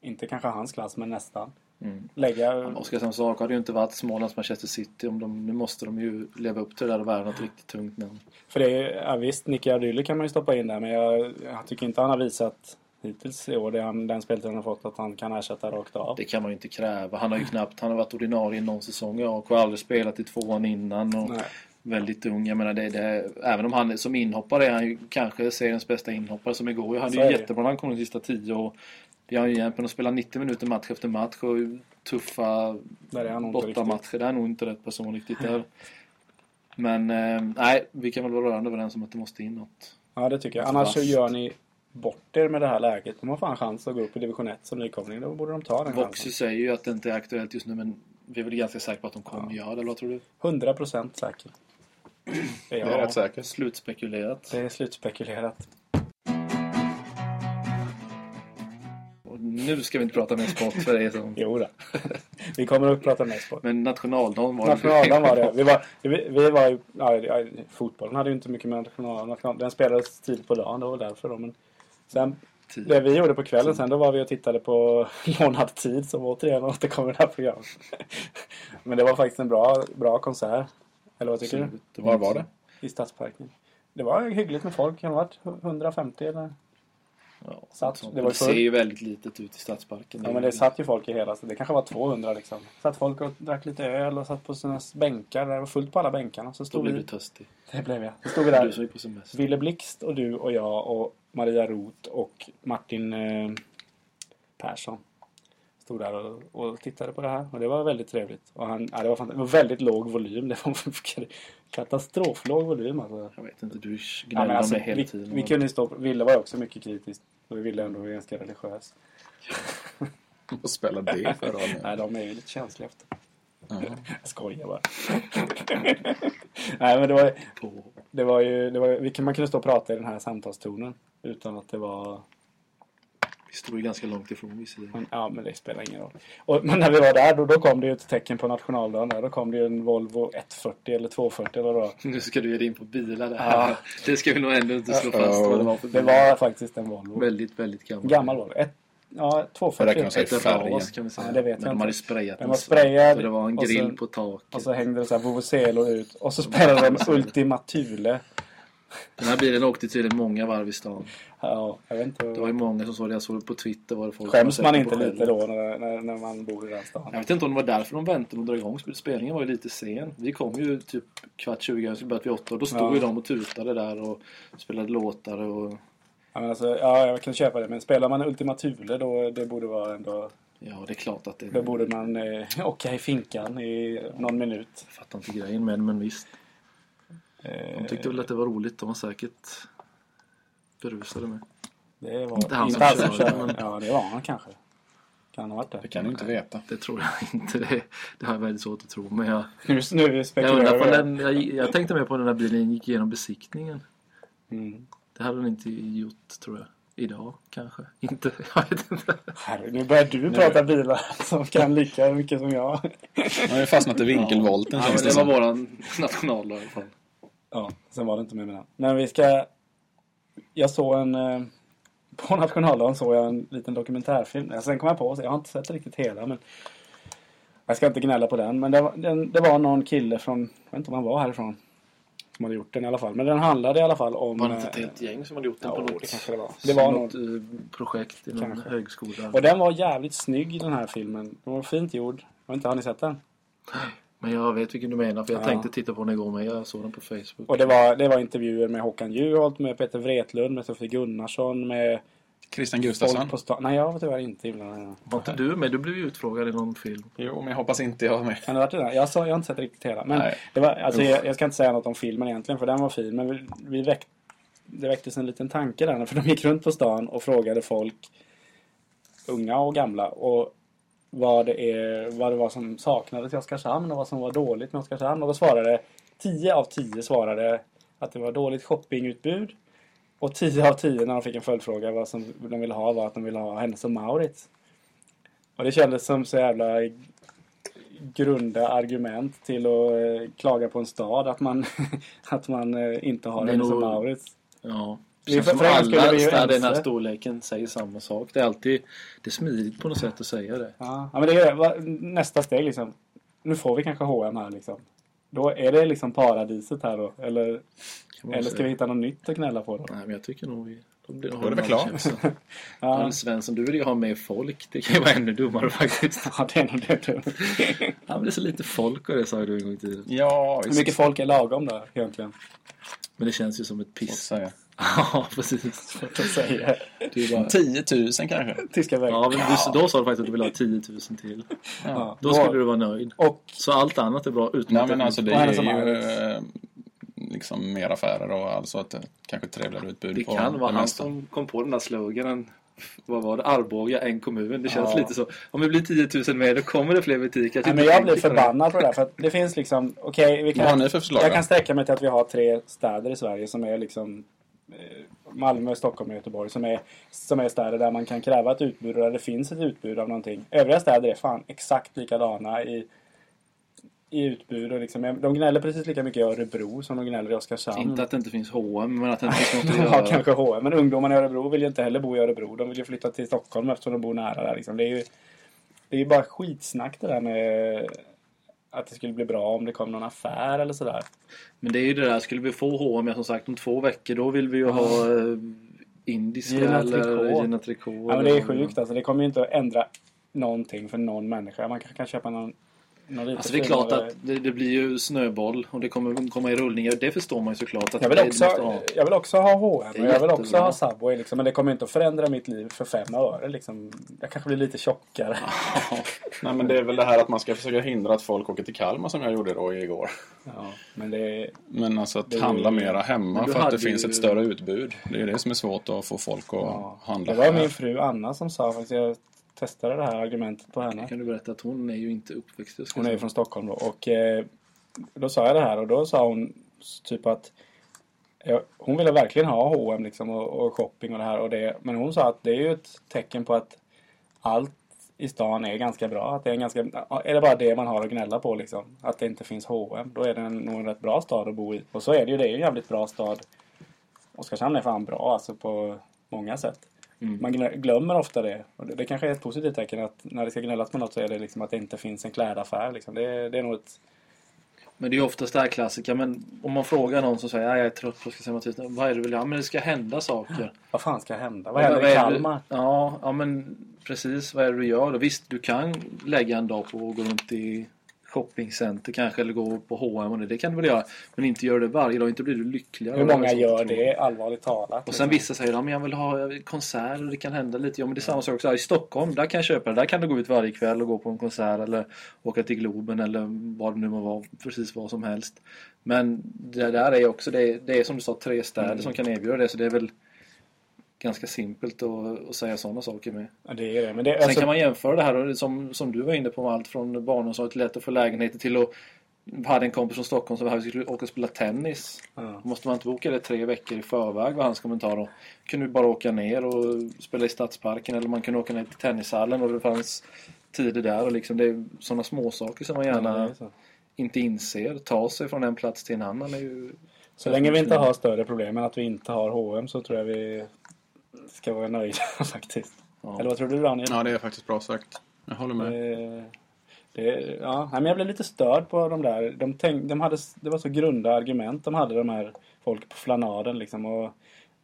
inte kanske hans klass, men nästan. Mm. Lägga... Oskarshamns sak hade ju inte varit Smålands Manchester City. Om de, nu måste de ju leva upp till det där och värva något riktigt tungt namn. För det är, ja, visst, Nicky Ardyli kan man ju stoppa in där, men jag, jag tycker inte han har visat hittills i år, det han, den speltiden han har fått, att han kan ersätta rakt av. Det kan man ju inte kräva. Han har ju knappt, han har varit ordinarie någon säsong i AIK. Har aldrig spelat i tvåan innan. Och Nej. väldigt ung. Jag menar det, det, även om han som inhoppare är han ju kanske seriens bästa inhoppare som igår. Han är är ju det. jättebra när han kommer de sista tio. Och det har ju egentligen att spela 90 minuter match efter match och tuffa bortamatcher. Det är nog inte rätt person riktigt där. Men eh, nej, vi kan väl vara rörande överens om att det måste in något. Ja, det tycker jag. Annars så gör ni bort er med det här läget. De har fan chans att gå upp i division 1 som nykomling. Då borde de ta den. Voxy säger ju att det inte är aktuellt just nu men vi är väl ganska säkra på att de kommer göra det, eller vad tror du? 100 procent säker. Det är, Det rätt säkert. Slutspekulerat. det är slutspekulerat. Och nu ska vi inte prata mer sport för det är som... Jo då. Vi kommer att prata mer sport. Men nationaldagen var Nationaldagen var det. Vi var, vi, vi var ju, ja, ja, fotbollen hade ju inte mycket med national, national, Den spelades tidigt på dagen, det var därför då. Men sen, det vi gjorde på kvällen sen, då var vi och tittade på lånad tid som återigen återkommer i det här programmet. Men det var faktiskt en bra, bra konsert. Eller vad tycker du? Var var det? I Stadsparken. Det var hyggligt med folk. Kan det ha varit 150 eller? Ja, Satt- det var det ser ju väldigt litet ut i Stadsparken. Ja men det satt ju folk i hela, så det kanske var 200 liksom. Satt folk och drack lite öl och satt på sina bänkar. Det var fullt på alla bänkarna. Så Då stod blir vi, du törstig. det blev jag. Så stod vi Du där. som är på semester. Ville Blixt och du och jag och Maria Roth och Martin eh, Persson. stod där och, och tittade på det här. Och det var väldigt trevligt. Och han, ja, det, var det var väldigt låg volym. Det var katastroflåg volym alltså. Jag vet inte, du Ja, gnäller men om alltså det hela vi, tiden. vi kunde stå, Ville var också mycket kritisk. Och Ville ändå var ganska religiös. Och spela det för Nej, radio. de är ju lite känsliga efter. Ja. Jag skojar bara. Nej, men det var, det var ju... Det var, vi kan- man kunde stå och prata i den här samtalstonen. Utan att det var... Vi stod ju ganska långt ifrån visserligen. Men, ja, men det spelar ingen roll. Och, men när vi var där, då, då kom det ju ett tecken på nationaldagen. Där. Då kom det ju en Volvo 140 eller 240 eller vad det. Nu ska du ge dig in på bilar där. Ja. Det ska vi nog ändå inte slå fast vad det var för Det bil. var faktiskt en Volvo. Väldigt, väldigt gammal. Gammal Volvo. Ett, ja, 240. Räknar de sig Ett färgen? ras kan vi säga. Ja, det vet Men jag de inte. hade sprayat Den den var sprayad det var en och grill sen- på taket. Och så hängde det så här Vuvuzelo ut. Och så spelade de Ultima Thule. Den här bilen åkte tydligen många varv i stan. Ja, jag vet inte. Det var ju många som såg det. Jag såg det på Twitter. Var det folk Skäms man inte lite då när, när, när man bor i den stan? Jag vet inte om det var därför de väntade med att dra igång. Spelningen var ju lite sen. Vi kom ju typ kvart 20, jag skulle börjat vid åtta. Och då stod Ja. ju de och tutade där och spelade låtar och... Ja, men alltså, ja, jag kan köpa det. Men spelar man Ultima Thule då det borde vara ändå... Ja, det är klart att det... Då borde man eh, åka i finkan i någon minut. Jag fattar inte grejen med men visst. Eh, De tyckte väl att det var roligt. De var säkert berusade med. det var inte han som körde, körde. men- Ja, det var han kanske. Kan ha varit det. Det kan du inte veta. Det tror jag inte. Det, det har jag väldigt svårt att tro. Men jag, Nu, nu jag, spekulerar den, jag, jag tänkte mer på när den här bilen gick igenom besiktningen. Mm. Det hade den inte gjort, tror jag. Idag, kanske. Inte. Jag vet inte. Herre, nu börjar du prata bilar som kan lika mycket som jag. Man har ju fastnat i vinkelvolten Ja, men det det var våran nationaldag i alla fall. Ja, sen var det inte med med den. Men vi ska... Jag såg en... eh, På nationaldagen såg jag en liten dokumentärfilm. Sen kom jag på, så jag har inte sett riktigt hela men... Jag ska inte gnälla på den, men det var, den, det var någon kille från... Jag vet inte om han var härifrån. Som hade gjort den i alla fall. Men den handlade i alla fall om... Var det inte eh, ett helt gäng som hade gjort den Ja, på det något, kanske det var. Det var något eh, projekt i någon Kanske. högskola? Och den var jävligt snygg den här filmen. Den var fint gjord. Jag vet inte, har ni sett den? Men jag vet vilken du menar, för jag Ja. tänkte titta på den igår men jag såg den på Facebook. Och det var, det var intervjuer med Håkan Juholt, med Peter Wretlund, med Sofie Gunnarsson, med Christian Gustafsson. på stan. Nej, jag var tyvärr inte inblandad. Var inte du med? Du blev ju utfrågad i någon film. Jo, men jag hoppas inte jag var med. Kan det varit det där? Jag, sa, jag har inte sett riktigt hela. Men Nej. det var, alltså, jag, jag ska inte säga något om filmen egentligen, för den var fin. Men vi, vi väck, det väcktes en liten tanke där. För de gick runt på stan och frågade folk, unga och gamla, och vad det, är, vad det var som saknades i Oskarshamn och vad som var dåligt med Oskarshamn. Och då svarade 10 av 10 svarade att det var dåligt shoppingutbud. Och 10 av 10 när de fick en följdfråga vad som de ville ha var att de ville ha Hennes och Maurits. Och det kändes som så jävla grunda argument till att eh, klaga på en stad att man, att man eh, inte har och nog- Maurits. Ja. Vi- Känns för- som för är alla städer i den här storleken säger samma sak. Det är alltid det är smidigt på något sätt att säga det. Ja, ja, men det är nästa steg liksom. Nu får vi kanske H&M här liksom. Då är det liksom paradiset här då? Eller, eller ska säga. vi hitta något nytt att gnälla på då? Nej, men jag tycker nog vi... Då blir Då är det väl klart. Ja, Men Svensson, du vill ju ha mer folk. Det kan ju vara ännu dummare faktiskt. ja det är nog det. Ja, men det är så lite folk och det sa du en gång i tiden. Ja, Hur mycket folk är lagom där egentligen? Men det känns ju som ett piss. att säga. Ja, precis. Svårt att säga. Det är bara... 10 000 kanske? Tyska vägar. Ja, men du, då sa du faktiskt att du ville ha 10 000 till. Ja. Då skulle du vara nöjd. Och Så allt annat är bra utom Nej men alltså det är ju eh, liksom mer affärer och alltså att det kanske trevligare utbud Det på kan vara det han som kom på den där sloganen. Vad var det? Arboga, en kommun. Det känns Ja. lite så. Om det blir 10 000 mer, då kommer det fler butiker. Nej, men jag blir förbannad på det där. För att det finns liksom, okej, vi Vad har kan, ni för förslag jag kan sträcka mig till att vi har tre städer i Sverige som är liksom eh, Malmö, Stockholm och Göteborg som är, som är städer där man kan kräva ett utbud och där det finns ett utbud av någonting. Övriga städer är fan exakt likadana i, i utbud och liksom, de gnäller precis lika mycket i Örebro som de gnäller i Oskarshamn. Inte att det inte finns H&M men att det inte finns något att göra. kanske H&M men ungdomarna i Örebro vill ju inte heller bo i Örebro. De vill ju flytta till Stockholm eftersom de bor nära där. Liksom. Det är ju det är bara skitsnack det där med att det skulle bli bra om det kom någon affär eller sådär. Men det är ju det där, skulle vi få H&M som sagt om två veckor då vill vi ju ha eh, indiska Gina eller. Gina Tricot. Ja, men det är sjukt alltså. Det kommer ju inte att ändra någonting för någon människa. Man kanske kan köpa någon Alltså det är klart finare- att det, det blir ju snöboll och det kommer komma i rullningar. Det förstår man ju såklart. Att Jag vill, det också, ha. jag vill också ha H&M och jag vill också ha Subway liksom, men det kommer inte att förändra mitt liv för fem öre liksom. Jag kanske blir lite tjockare. Nej, men det är väl det här att man ska försöka hindra att folk åker till Kalmar som jag gjorde då igår. Ja, men det, Men alltså att Det handla mera hemma för att det finns ju- ett större utbud. Det är ju det som är svårt att få folk att ja. handla det var här. min fru Anna som sa faktiskt. Testade det här argumentet på henne. Kan du berätta att hon är ju inte uppväxt ska Hon är ju från Stockholm då. Och eh, då sa jag det här och då sa hon typ att ja, hon ville verkligen ha H&M liksom och, och shopping och det här. Och det, men hon sa att det är ju ett tecken på att allt i stan är ganska bra. Att det är, en ganska, är det bara det man har att gnälla på liksom? Att det inte finns H&M Då är det nog en rätt bra stad att bo i. Och så är det ju. Det är ju en jävligt bra stad. Oskarshamn är fan bra alltså på många sätt. Mm. Man glömmer ofta det. Och det. Det kanske är ett positivt tecken att när det ska gnällas på något så är det liksom att det inte finns en klädaffär. Liksom. Det, det är nog ett... Men det är ju oftast det här klassiska. Men om man frågar någon som säger att jag är trött på Oskarshamn Mattias. Vad är det du vill ha? Men det ska hända saker. Vad fan ska hända? Vad händer i är det- Kalmar? Ja, ja, men precis. Vad är det du gör då? Visst, du kan lägga en dag på att gå runt i shoppingcenter kanske eller gå på H&M och det, det kan du väl göra. Men inte gör det varje dag. Inte blir du lyckligare. Hur många gör det, allvarligt talat? Och sen vissa säger att ja, jag vill ha konserter och det kan hända lite. Ja men det är samma sak också. I Stockholm, där kan jag köpa det. Där kan du gå ut varje kväll och gå på en konsert eller åka till Globen eller vad det nu må vara. Precis vad som helst. Men det där är också, det är, det är som du sa, tre städer Mm. som kan erbjuda det. Så det är väl ganska simpelt att, att säga sådana saker med. Ja, det är det. Men det, Sen alltså, kan man jämföra det här som, som du var inne på med allt från barnomsorg till lätt att få lägenheter till att vi hade en kompis från Stockholm som skulle åka och spela tennis. ja. Måste man inte boka det tre veckor i förväg var hans kommentar då. Kunde vi bara åka ner och spela i Stadsparken eller man kunde åka ner till tennishallen och det fanns tider där och liksom det är sådana småsaker som man Ja, gärna är så. inte inser. Ta sig från en plats till en annan är ju... Så länge vi inte har större problem än att vi inte har H&M så tror jag vi ska vara nöjda faktiskt. Ja. Eller vad tror du Daniel? Ja, det är faktiskt bra sagt. Jag håller med. Det, det, ja, men jag blev lite störd på de där. De tänk, de hade, det var så grunda argument de hade de här folk på flanaden liksom. Och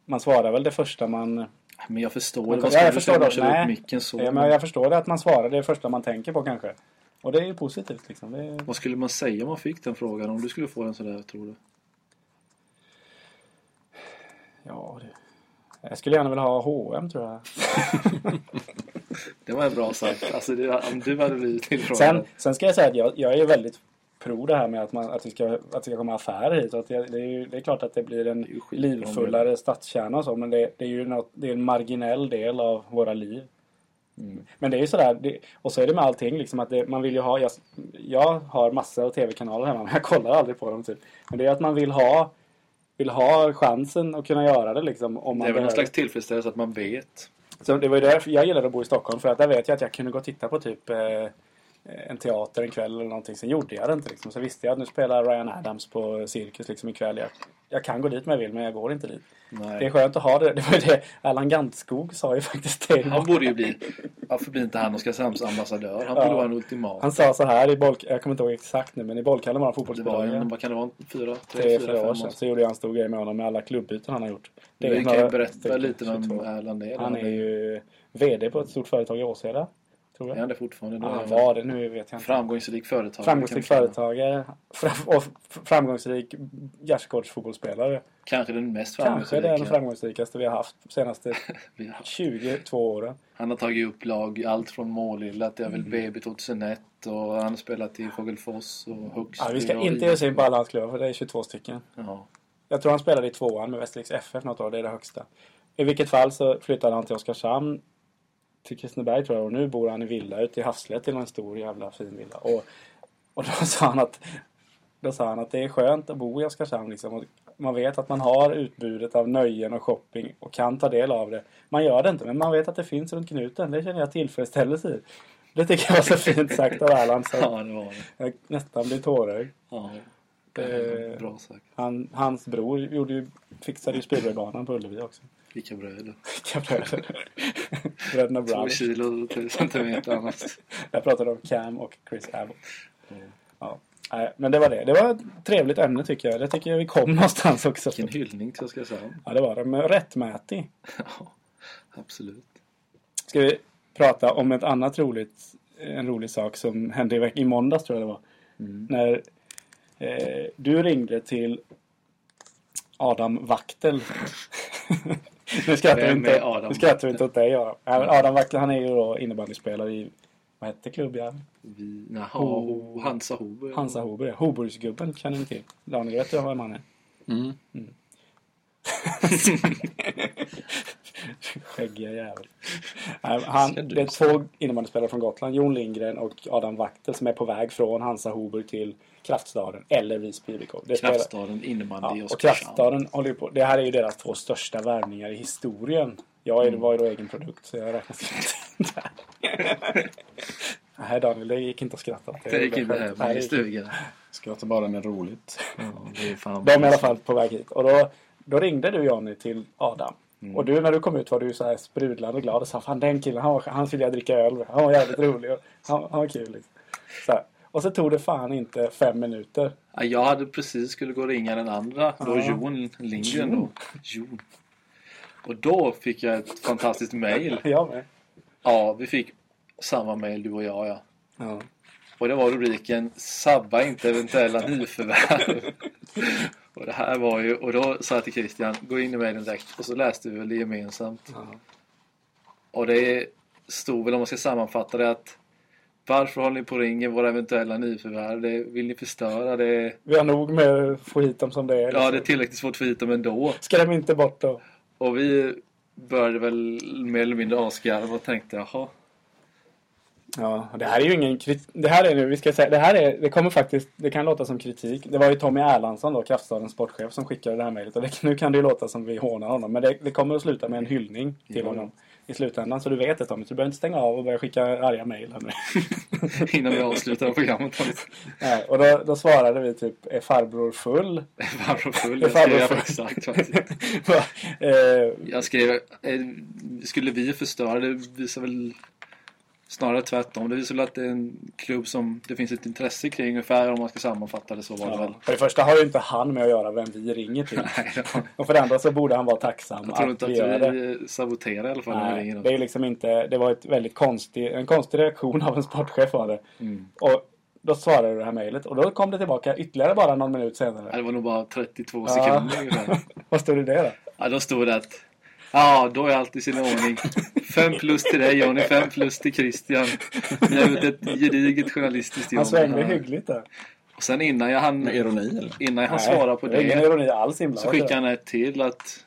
man svarar väl det första man... Men jag förstår Man-. Vad ja, jag förstår det. Nej. micken så. Ja, men jag förstår det att man svarar det första man tänker på kanske. Och det är ju positivt liksom. Det, Vad skulle man säga om man fick den frågan? Om du skulle få den sådär, tror du? ja, det, jag skulle gärna vilja ha H&M tror jag. Det var bra sagt. Alltså, det, om du hade blivit tillfrågad. Sen, sen ska jag säga att jag, jag är väldigt pro det här med att, man, att, vi ska, att det ska komma affärer hit. Att det, det, är ju, det är klart att det blir en skitbra livfullare stadskärna och så. Men det, det är ju något, det är en marginell del av våra liv. Mm. Men det är ju sådär. Det, och så är det med allting. Liksom att det, man vill ju ha, jag, jag har massor av tv-kanaler hemma men jag kollar aldrig på dem. Typ. Men det är att man vill ha, vill ha chansen att kunna göra det. Liksom, om man Det är väl någon slags tillfredsställelse att man vet. Så det var ju därför jag gillade att bo i Stockholm. För att där vet jag att jag kunde gå och titta på typ eh, en teater en kväll eller någonting. Sen gjorde jag det inte liksom. Så visste jag att nu spelar Ryan Adams på Cirkus liksom ikväll. Jag, jag kan gå dit om jag vill men jag går inte dit. Nej. Det är skönt att ha det. Det var ju det Allan Gantskog sa ju faktiskt det. Han borde ju bli... Varför blir inte han Oskarshamns ambassadör? Han Ja. borde vara en ultimat. Han sa så här i boll... Jag kommer inte ihåg exakt nu men i bollkallen var han fotbollsspelare. vad kan det vara? Fyra, tre, Tre, fyra, år sedan så gjorde jag en stor grej med honom med alla klubbyten han har gjort. Det Du kan ju berätta lite vem 22. Erland är. Han är ju VD på ett stort företag i Åseda. Tror jag. Är han det fortfarande? Ja, han var det. Nu vet jag inte. Framgångsrik företagare. Framgångsrik företagare och framgångsrik gärdsgårdsfotbollsspelare. Kanske den mest Kanske framgångsrika. den framgångsrikaste vi har haft de senaste vi har haft. 22 åren. Han har tagit upp lag, allt från Målilla till Mm. BB 2001 och han har spelat i Fågelfoss och Högsby. Ja, vi ska inte ge oss in på alla hans klubbar för det är 22 stycken. Ja. Jag tror han spelade i tvåan med Västerviks FF något år. Det är det högsta. I vilket fall så flyttade han till Oskarshamn. Till Kristineberg tror jag. Och nu bor han i villa ute i Havslätt i en stor jävla fin villa. Och, och då sa han att då sa han att det är skönt att bo i Oskarshamn. Liksom. Och man vet att man har utbudet av nöjen och shopping och kan ta del av det. Man gör det inte, men man vet att det finns runt knuten. Det känner jag tillfredsställelse i. Det tycker jag var så fint sagt av Erland. Så ja, det var det. jag nästan blir tårögd. Ja. Eh, Bra sagt. Han, hans bror gjorde ju, fixade ju speedwaybanan på Ullevi också. Vilka bröder. Vilka bröder. Bröderna Två Brothers. kilo centimeter annars. Jag pratade om Cam och Chris Abbott. Ja. Nej, men det var det. Det var ett trevligt ämne tycker jag. Det tycker jag vi kom någonstans också. Vilken hyllning till Oskarshamn. Ja, det var det. Men rättmätig. Ja, absolut. Ska vi prata om ett annat roligt en rolig sak som hände i, i måndags tror jag det var. Mm. När eh, du ringde till Adam Vaktel. nu skrattar vi inte, Adam nu skrattar inte åt dig Adam. Adam Vaktel han är ju då innebandyspelare i, vad hette klubben? Naha, Ho- Hansa Hober. Hansa Hober, ja. Hoburgsgubben känner ni till. Daniel, vet du vem han är? Mm. Skäggiga jävel. Han, det är två innebandyspelare från Gotland. Jon Lindgren och Adam Vaktel som är på väg från Hansa Hober till Kraftstaden eller Visby IBK. Det Kraftstaden innebandy Ja, och. Kraftstaden håller ju på. Det här är ju deras två största värvningar i historien. Jag Mm. är, var ju då egen produkt så jag räknas inte där. Nej Daniel, det gick inte att skratta. Det gick inte Nej, i det stugan. Skrattar bara när det är roligt. Ja, det är fan De är i alla fall på väg hit. Och då, då ringde du Johnny till Adam. Mm. Och du när du kom ut var du så här sprudlande glad och sa fan den killen, han, var, han skulle jag dricka öl med. Han var jävligt rolig han, han var kul. Liksom. Så här. Och så tog det fan inte fem minuter. Ja, jag hade precis skulle gå och ringa den andra. Då Ja. Jon Lindgren då. Jon. Och då fick jag ett fantastiskt mail. Jag med. Ja, vi fick samma mail du och jag ja. Ja. Och det var rubriken Sabba inte eventuella nyförvärv. och det här var ju, och då sa jag till Christian, gå in i mailen direkt. Och så läste vi väl det gemensamt. Ja. Och det stod väl om man ska sammanfatta det att varför håller ni på och ringer våra eventuella nyförvärv? Det vill ni förstöra? Det, Vi har nog med att få hit dem som det är. ja, det är tillräckligt svårt för hit dem ändå. Skräm inte bort dem. Och vi började väl mer eller mindre asgarva och tänkte jaha. Ja, det här är ju ingen kritik. Det här är nu, vi ska säga, det här är, det kommer faktiskt, det kan låta som kritik. Det var ju Tommy Erlandsson då, Kraftstadens sportchef, som skickade det här mejlet. Och det, nu kan det ju låta som vi hånar honom. Men det, det kommer att sluta med en hyllning till Ja. honom i slutändan. Så du vet det Tommy, så du behöver inte stänga av och börja skicka arga mejl här nu. Innan vi avslutar programmet. Nej, och då, då svarade vi typ, är farbror full? Farbror full. Det är Jag skrev farbror full. exakt faktiskt. Eh, Jag skrev, eh, skulle vi förstöra det visar väl snarare tvärtom. Det visar väl att det är en klubb som det finns ett intresse kring ungefär om man ska sammanfatta det så var det väl. ja. För det första har ju inte han med att göra vem vi ringer till. Nej, Och för det andra så borde han vara tacksam jag tror att inte vi att vi saboterar i alla fall när vi ringer Nej, det är liksom inte, det var ett väldigt konstig, en konstig reaktion av en sportchef var det. Mm. Och då svarade du det här mejlet och då kom det tillbaka ytterligare bara någon minut Ja, senare. Det var nog bara 32 Ja. sekunder ungefär. Vad stod det där då? Ja, då stod det att Ja, då är allt i sin ordning. Fem plus till dig Johnny, fem plus till Christian. Ni har gjort ett gediget journalistiskt jobb. Han svängde hyggligt där. Och sen innan jag hann, Med ironi eller? innan jag Nej, svara på det ingen ironi alls så inblandat. skickade han ett till att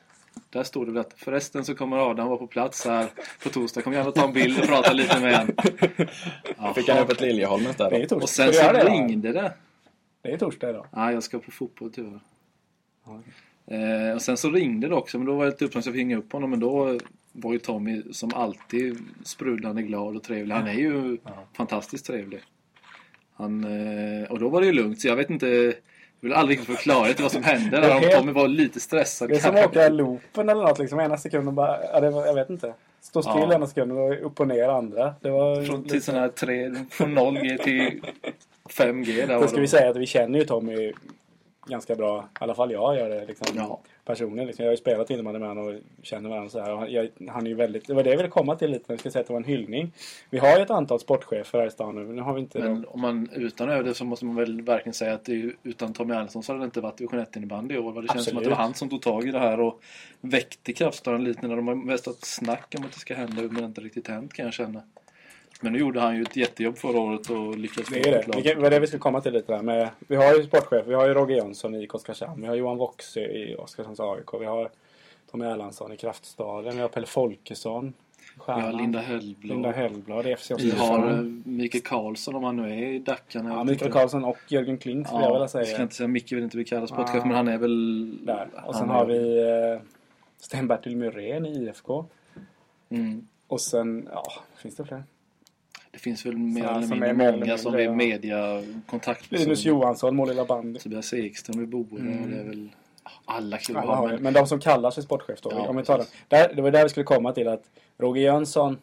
där stod det väl att förresten så kommer Adam vara på plats här på torsdag. Kom gärna ta en bild och prata lite med honom. Fick han upp ett Liljeholmens där då? Och sen så det, ringde det. Det är torsdag idag. Nej, jag ska på fotboll tyvärr. Eh, och sen så ringde det också, men då var jag lite uppmärksam för att ringa upp honom. Men då var ju Tommy som alltid sprudlande glad och trevlig. Han är ju Ja. fantastiskt trevlig. Han, eh, och då var det ju lugnt, så jag vet inte. Jag vill aldrig riktigt få klarhet i vad som hände Det är där. Om helt- Tommy var lite stressad. Det är som att åka loopen eller något liksom. Ena sekunden bara, ja, det var, jag vet inte. Stå still Ja. ena sekunden och upp och ner andra. Det var Från, lite- till sån här tre, från 0G till 5G. Där Då var ska de. vi säga att vi känner ju Tommy ganska bra. I alla fall jag gör det liksom, Ja. personligen. Liksom. Jag har ju spelat innebandy med honom och känner varandra så här. Och han, jag, han är ju väldigt, det var det jag ville komma till lite. Jag ska säga att det var en hyllning. Vi har ju ett antal sportchefer här i stan nu. Nu har vi inte dem. Men om man utan överdriv så måste man väl verkligen säga att det utan Tommy Erlandsson så hade det inte varit division 1 innebandy i år. Det känns som att det Absolut. var han som tog tag i det här och väckte kraftstaden lite när de har mest haft snack om att det ska hända men det har inte riktigt hänt kan jag känna. Men nu gjorde han ju ett jättejobb förra året och lyckades Det är det. lag. Det var det vi skulle komma till lite där. Med, vi har ju sportchef. Vi har ju Roger Jönsson i Oskarshamn. Vi har Johan Voxe i Oskarshamns AIK. Vi har Tommy Erlandsson i Kraftstaden. Vi har Pelle Folkesson. Vi Stjärnan. har Linda Hellblad. Linda Hellblad i FC Vi har eh. Mikael Karlsson om han nu är i Dackarna. Ja, Mikael Karlsson och Jörgen Kling skulle jag vilja Ja, säga. jag ska inte säga Micke vill inte bli kallad sportchef Ah. men han är väl... Där. Och sen har är- vi eh, Sten-Bertil Myrén i IFK. Mm. Och sen, ja, finns det fler? Det finns väl mer eller som mindre många som är ja. mediakontaktpersoner. Linus Johansson, mål lilla bandy. Tobias Ekström i Bore Mm. det är väl alla klubbar. Men, men, de som kallar sig sportchef då, Ja, om vi tar precis. Där, det var där vi skulle komma till att Roger Jönsson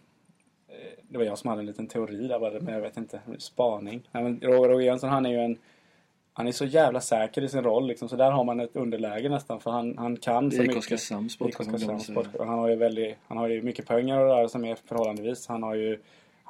eh, det var jag som hade en liten teori där, det, men jag vet inte. Spaning. Nej, men Roger, Roger Jönsson han är ju en Han är så jävla säker i sin roll liksom, så där har man ett underläge nästan för han, han kan så mycket. Oskarshamns sportchef. Han har ju väldigt, han har ju mycket pengar och det där som är förhållandevis. Han har ju,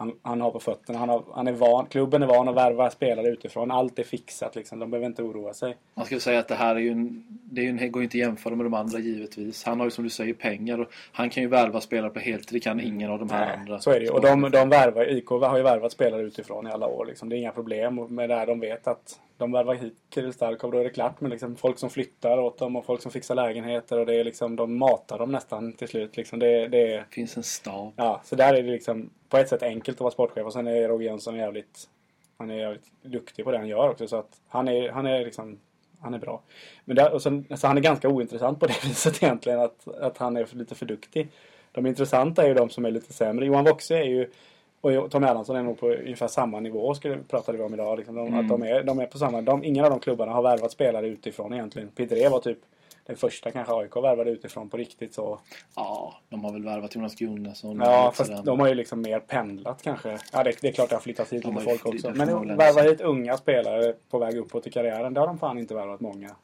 han, han har på fötterna. Han, har, han är van, klubben är van att värva spelare utifrån. Allt är fixat liksom. De behöver inte oroa sig. Man ska säga att det här är ju en, det är en, går inte att jämföra med de andra givetvis. Han har ju som du säger pengar och han kan ju värva spelare på heltid. Det kan ingen av de här andra. Så är det ju. Och de, de värvar, IK har ju värvat spelare utifrån i alla år. Liksom. Det är inga problem med det här. De vet att de värvar hit Kirill Starkov, då är det klart med liksom folk som flyttar åt dem och folk som fixar lägenheter och det är liksom, de matar dem nästan till slut. Liksom. Det, det Det finns en stab. Ja, så där är det liksom på ett sätt enkelt att vara sportchef och sen är Roger Jönsson jävligt han är jävligt duktig på det han gör också så att han är, han är liksom han är bra. Men där, och sen, så han är ganska ointressant på det viset egentligen att, att han är för, lite för duktig. De intressanta är ju de som är lite sämre. Johan Voxe är ju och Tom Erlandsson är nog på ungefär samma nivå skulle, pratade vi om idag. Liksom. De, att de, är, de är på samma, de, ingen av de klubbarna har värvat spelare utifrån egentligen. Peter E var typ den första kanske AIK värvade utifrån på riktigt så. Ja, de har väl värvat Jonas Gunnarsson. Ja, fast de har ju liksom mer pendlat kanske. Ja, det, det är klart det har flyttat hit De lite folk också. Men värva hit unga spelare på väg uppåt i karriären, det har de fan inte värvat många.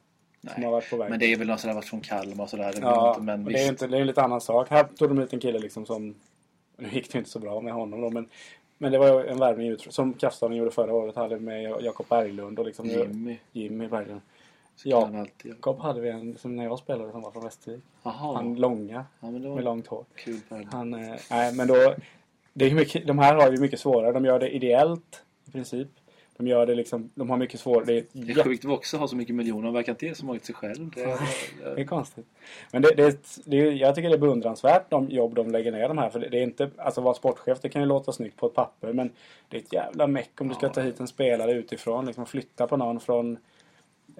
Som har varit på väg. Men det är väl någon som har varit från Kalmar och sådär. Ja, inte, men det är ju inte, det är en lite annan sak. Här tog de ut en kille liksom som... Nu gick det ju inte så bra med honom då, men... Men det var en värvning som Kastaren gjorde förra året. Hade med Jakob Berglund och liksom... Jimmy. Jimmy Berglund. Så Ja. alltid. Jakob hade vi en som när jag spelade som var från Västervik. Han långa, ja, men det var med långt hår. kul. Han, eh, nej, men då... Det är mycket, de här har ju mycket svårare. De gör det ideellt i princip. De gör det liksom... De har mycket svårare. Det är, Det är sjukt att också ha så mycket miljoner. Han verkar inte ge så många till sig själv. Det, Det är konstigt. Men det, det, det, är- jag tycker det är beundransvärt de jobb de lägger ner de här. För det, det är inte, alltså vara sportchef det kan ju låta snyggt på ett papper men det är ett jävla meck om du ska Ja. ta hit en spelare utifrån. Liksom flytta på någon från...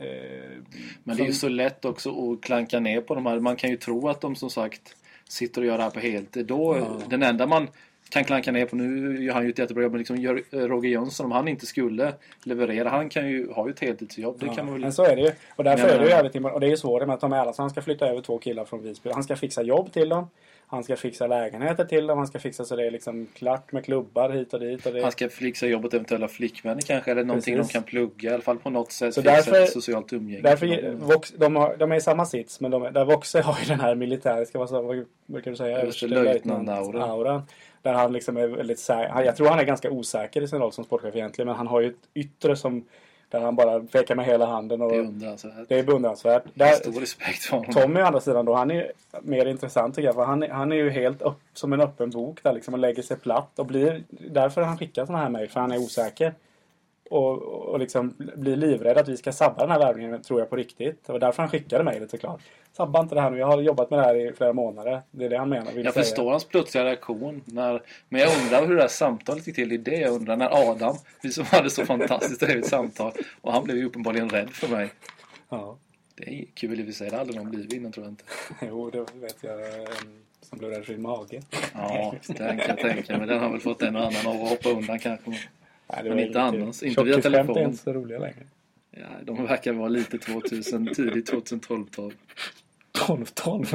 Eh, Men det är ju så lätt också att klanka ner på de här. Man kan ju tro att de som sagt sitter och gör det här på heltid. Då, Ja. Den enda man kan klanka ner på, nu gör han ju ett jättebra jobb, men liksom eh, Roger Jönsson, om han inte skulle leverera, han kan ju, ju ett heltidsjobb. Det Ja, kan man väl... Men så är det ju. Och därför Men, är det ju jävligt. Och det är ju svårt med att Tom Erlandsson han ska flytta över två killar från Visby. Han ska fixa jobb till dem. Han ska fixa lägenheter till dem. Han ska fixa så det är liksom klart med klubbar hit och dit. Och det... Han ska fixa jobbet eventuella flickvänner kanske, eller någonting Precis. de kan plugga. I alla fall på något sätt Så därför- ett socialt umgänge. Därför. Vox, de, har, de är i samma sits, men de, där Voxe har ju den här militäriska, vad, vad brukar du säga? Överste Överstelöjtnant- löjtnant-auran. auran. Där han liksom är väldigt säker. Jag tror han är ganska osäker i sin roll som sportchef egentligen, men han har ju ett yttre som där han bara pekar med hela handen. Och Beundransvärt. det är beundransvärt. Där, Stor respekt för honom. Tommy å andra sidan då, han är mer intressant tycker jag. För han, är- han är ju helt upp, som en öppen bok där liksom och lägger sig platt. Och blir, därför han skickar sådana här mejl, för han är osäker. Och, och liksom blir livrädd att vi ska sabba den här värvningen, tror jag på riktigt. Och därför han skickade mejlet såklart. Sabba inte det här nu, jag har jobbat med det här i flera månader. Det är det han menar, vill Jag säga. förstår hans plötsliga reaktion. När, men jag undrar hur det här samtalet gick till. Det är det jag undrar. När Adam, vi som hade så fantastiskt trevligt samtal, och han blev ju uppenbarligen rädd för mig. Ja. Det är kul i och för sig. Det har aldrig någon blivit innan tror jag inte. Jo, det vet jag. En som blev rädd för sin mage. Ja, den kan jag tänka mig. Den har väl fått en och annan att hoppa undan kanske. Nej, Men inte lite- annars, inte via Tjockisskämt är telefon. inte så roliga längre. Ja, de verkar vara lite 2000, tidigt 2012-tal. 12, 12.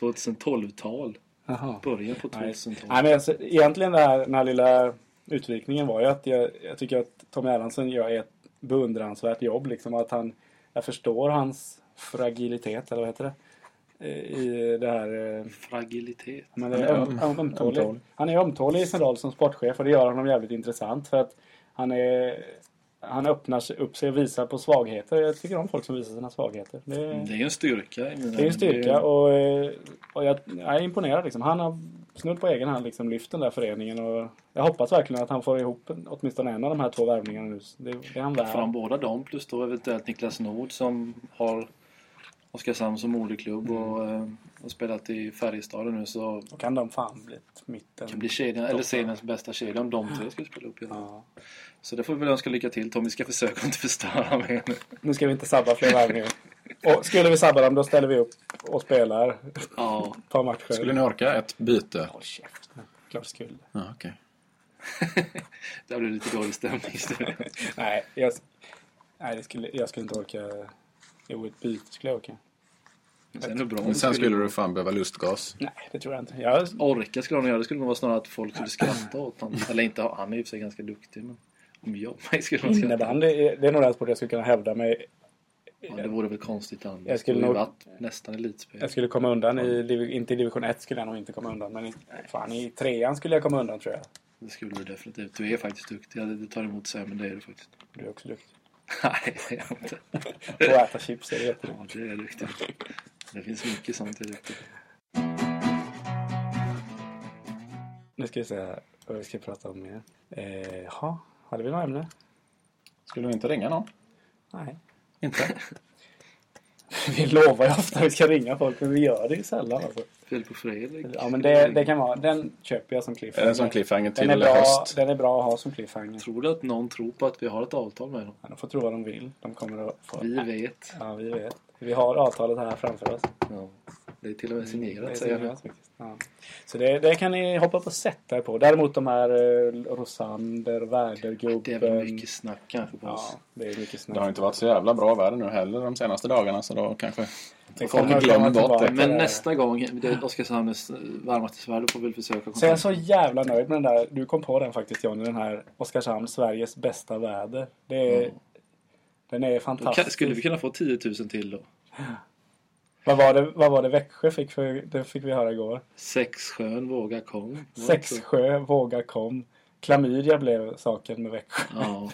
2012-tal. Jaha. Början på Nej. 2012. Nej, men alltså, egentligen det här, den här lilla utvikningen var ju att jag, jag tycker att Tommy Erlandsson gör ett beundransvärt jobb. Liksom, att han, jag förstår hans fragilitet, eller vad heter det? Eh, I det här... eh, Fragilitet. Men det Han är öm, öm- ömtålig. Han är ömtålig i sin roll som sportchef och det gör honom jävligt intressant. För att han är... Han öppnar upp sig och visar på svagheter. Jag tycker om folk som visar sina svagheter. Det, Det är en styrka. det är en styrka och, och jag, jag är imponerad. Liksom. Han har snudd på egen hand liksom, lyft den där föreningen. Och jag hoppas verkligen att han får ihop åtminstone en av de här två värvningarna nu. Det, det är han Får han värd. båda dem plus då eventuellt Niklas Nord som har Oskarshamn som moderklubb och eh, har spelat i Färjestad nu så Då kan de fan bli ett mitten. kan bli kedjan, eller seriens bästa kedja om de tre skulle spela upp. Ja. Ja. Så det får vi väl önska lycka till Tom. Vi ska försöka att inte förstöra mer nu. Nu ska vi inte sabba fler värvningar. Och skulle vi sabba dem då ställer vi upp och spelar ett Ja, par matcher. Skulle ni orka ett byte? Håll käften. Klart skulle. Ja, okej. där blev lite dålig stämning. Nej, jag, nej det skulle, jag skulle inte orka. Jo, ett byte skulle jag orka. Sen, hur bra Men sen skulle du fan behöva lustgas. Nej, det tror jag inte. Jag, Orka skulle han göra. Det skulle nog vara snarare att folk skulle skratta åt honom. Eller inte, han är och för sig ganska duktig men om jag mig skulle man skratta. innebandy, det är nog den sport jag skulle kunna hävda mig. Ja, det vore väl konstigt annars. Jag skulle ju nog- varit nästan elitspel. Jag skulle komma undan i, inte i division 1 skulle jag nog inte komma undan. Men i, fan, i trean skulle jag komma undan tror jag. Det skulle du definitivt. Du är faktiskt duktig. Det tar emot sig, men det är du faktiskt. Du är också duktig. Nej, det är jag inte. Att äta chips är det jätteduktig. Ja, det är duktig. Det finns mycket sånt duktig på. Nu ska vi se vad vi ska prata om mer. Eh, hade vi några ämne? Skulle du inte ringa någon? Nej. Inte? Vi lovar ju ofta att vi ska ringa folk, men vi gör det ju sällan. Alltså. Fel på Fredrik. Ja, men det, det kan vara... Den köper jag som cliffhanger. det som cliffhanger till den är, bra, höst? den är bra att ha som cliffhanger. Tror du att någon tror på att vi har ett avtal med dem? Ja, de får tro vad de vill. De kommer att få... Vi vet. Ja, vi vet. Vi har avtalet här framför oss. Ja. Det är till och med är signerat, säger jag. Ja. Så det, det kan ni hoppa på sätta er på. Däremot de här eh, Rosander, Vädergubben. Det är väl mycket snack kanske på Ja, oss. det är mycket snack. Det har inte varit så jävla bra väder nu heller de senaste dagarna så då kanske Det folk kommer glömmer bort det. Men där. nästa gång, det är Oskarshamns varmaste Sverige, då får vi väl försöka komma Så jag är så jävla nöjd med den där. Du kom på den faktiskt Johnny, den här Oskarshamn, Sveriges bästa väder. Det är, Ja. Den är fantastisk. Skulle vi kunna få 10 000 till då? Vad var det, vad var det Växjö fick för, det fick vi höra igår. Sexsjön våga kom. Sexsjö, våga kom. Klamydia blev saken med Växjö. Ja.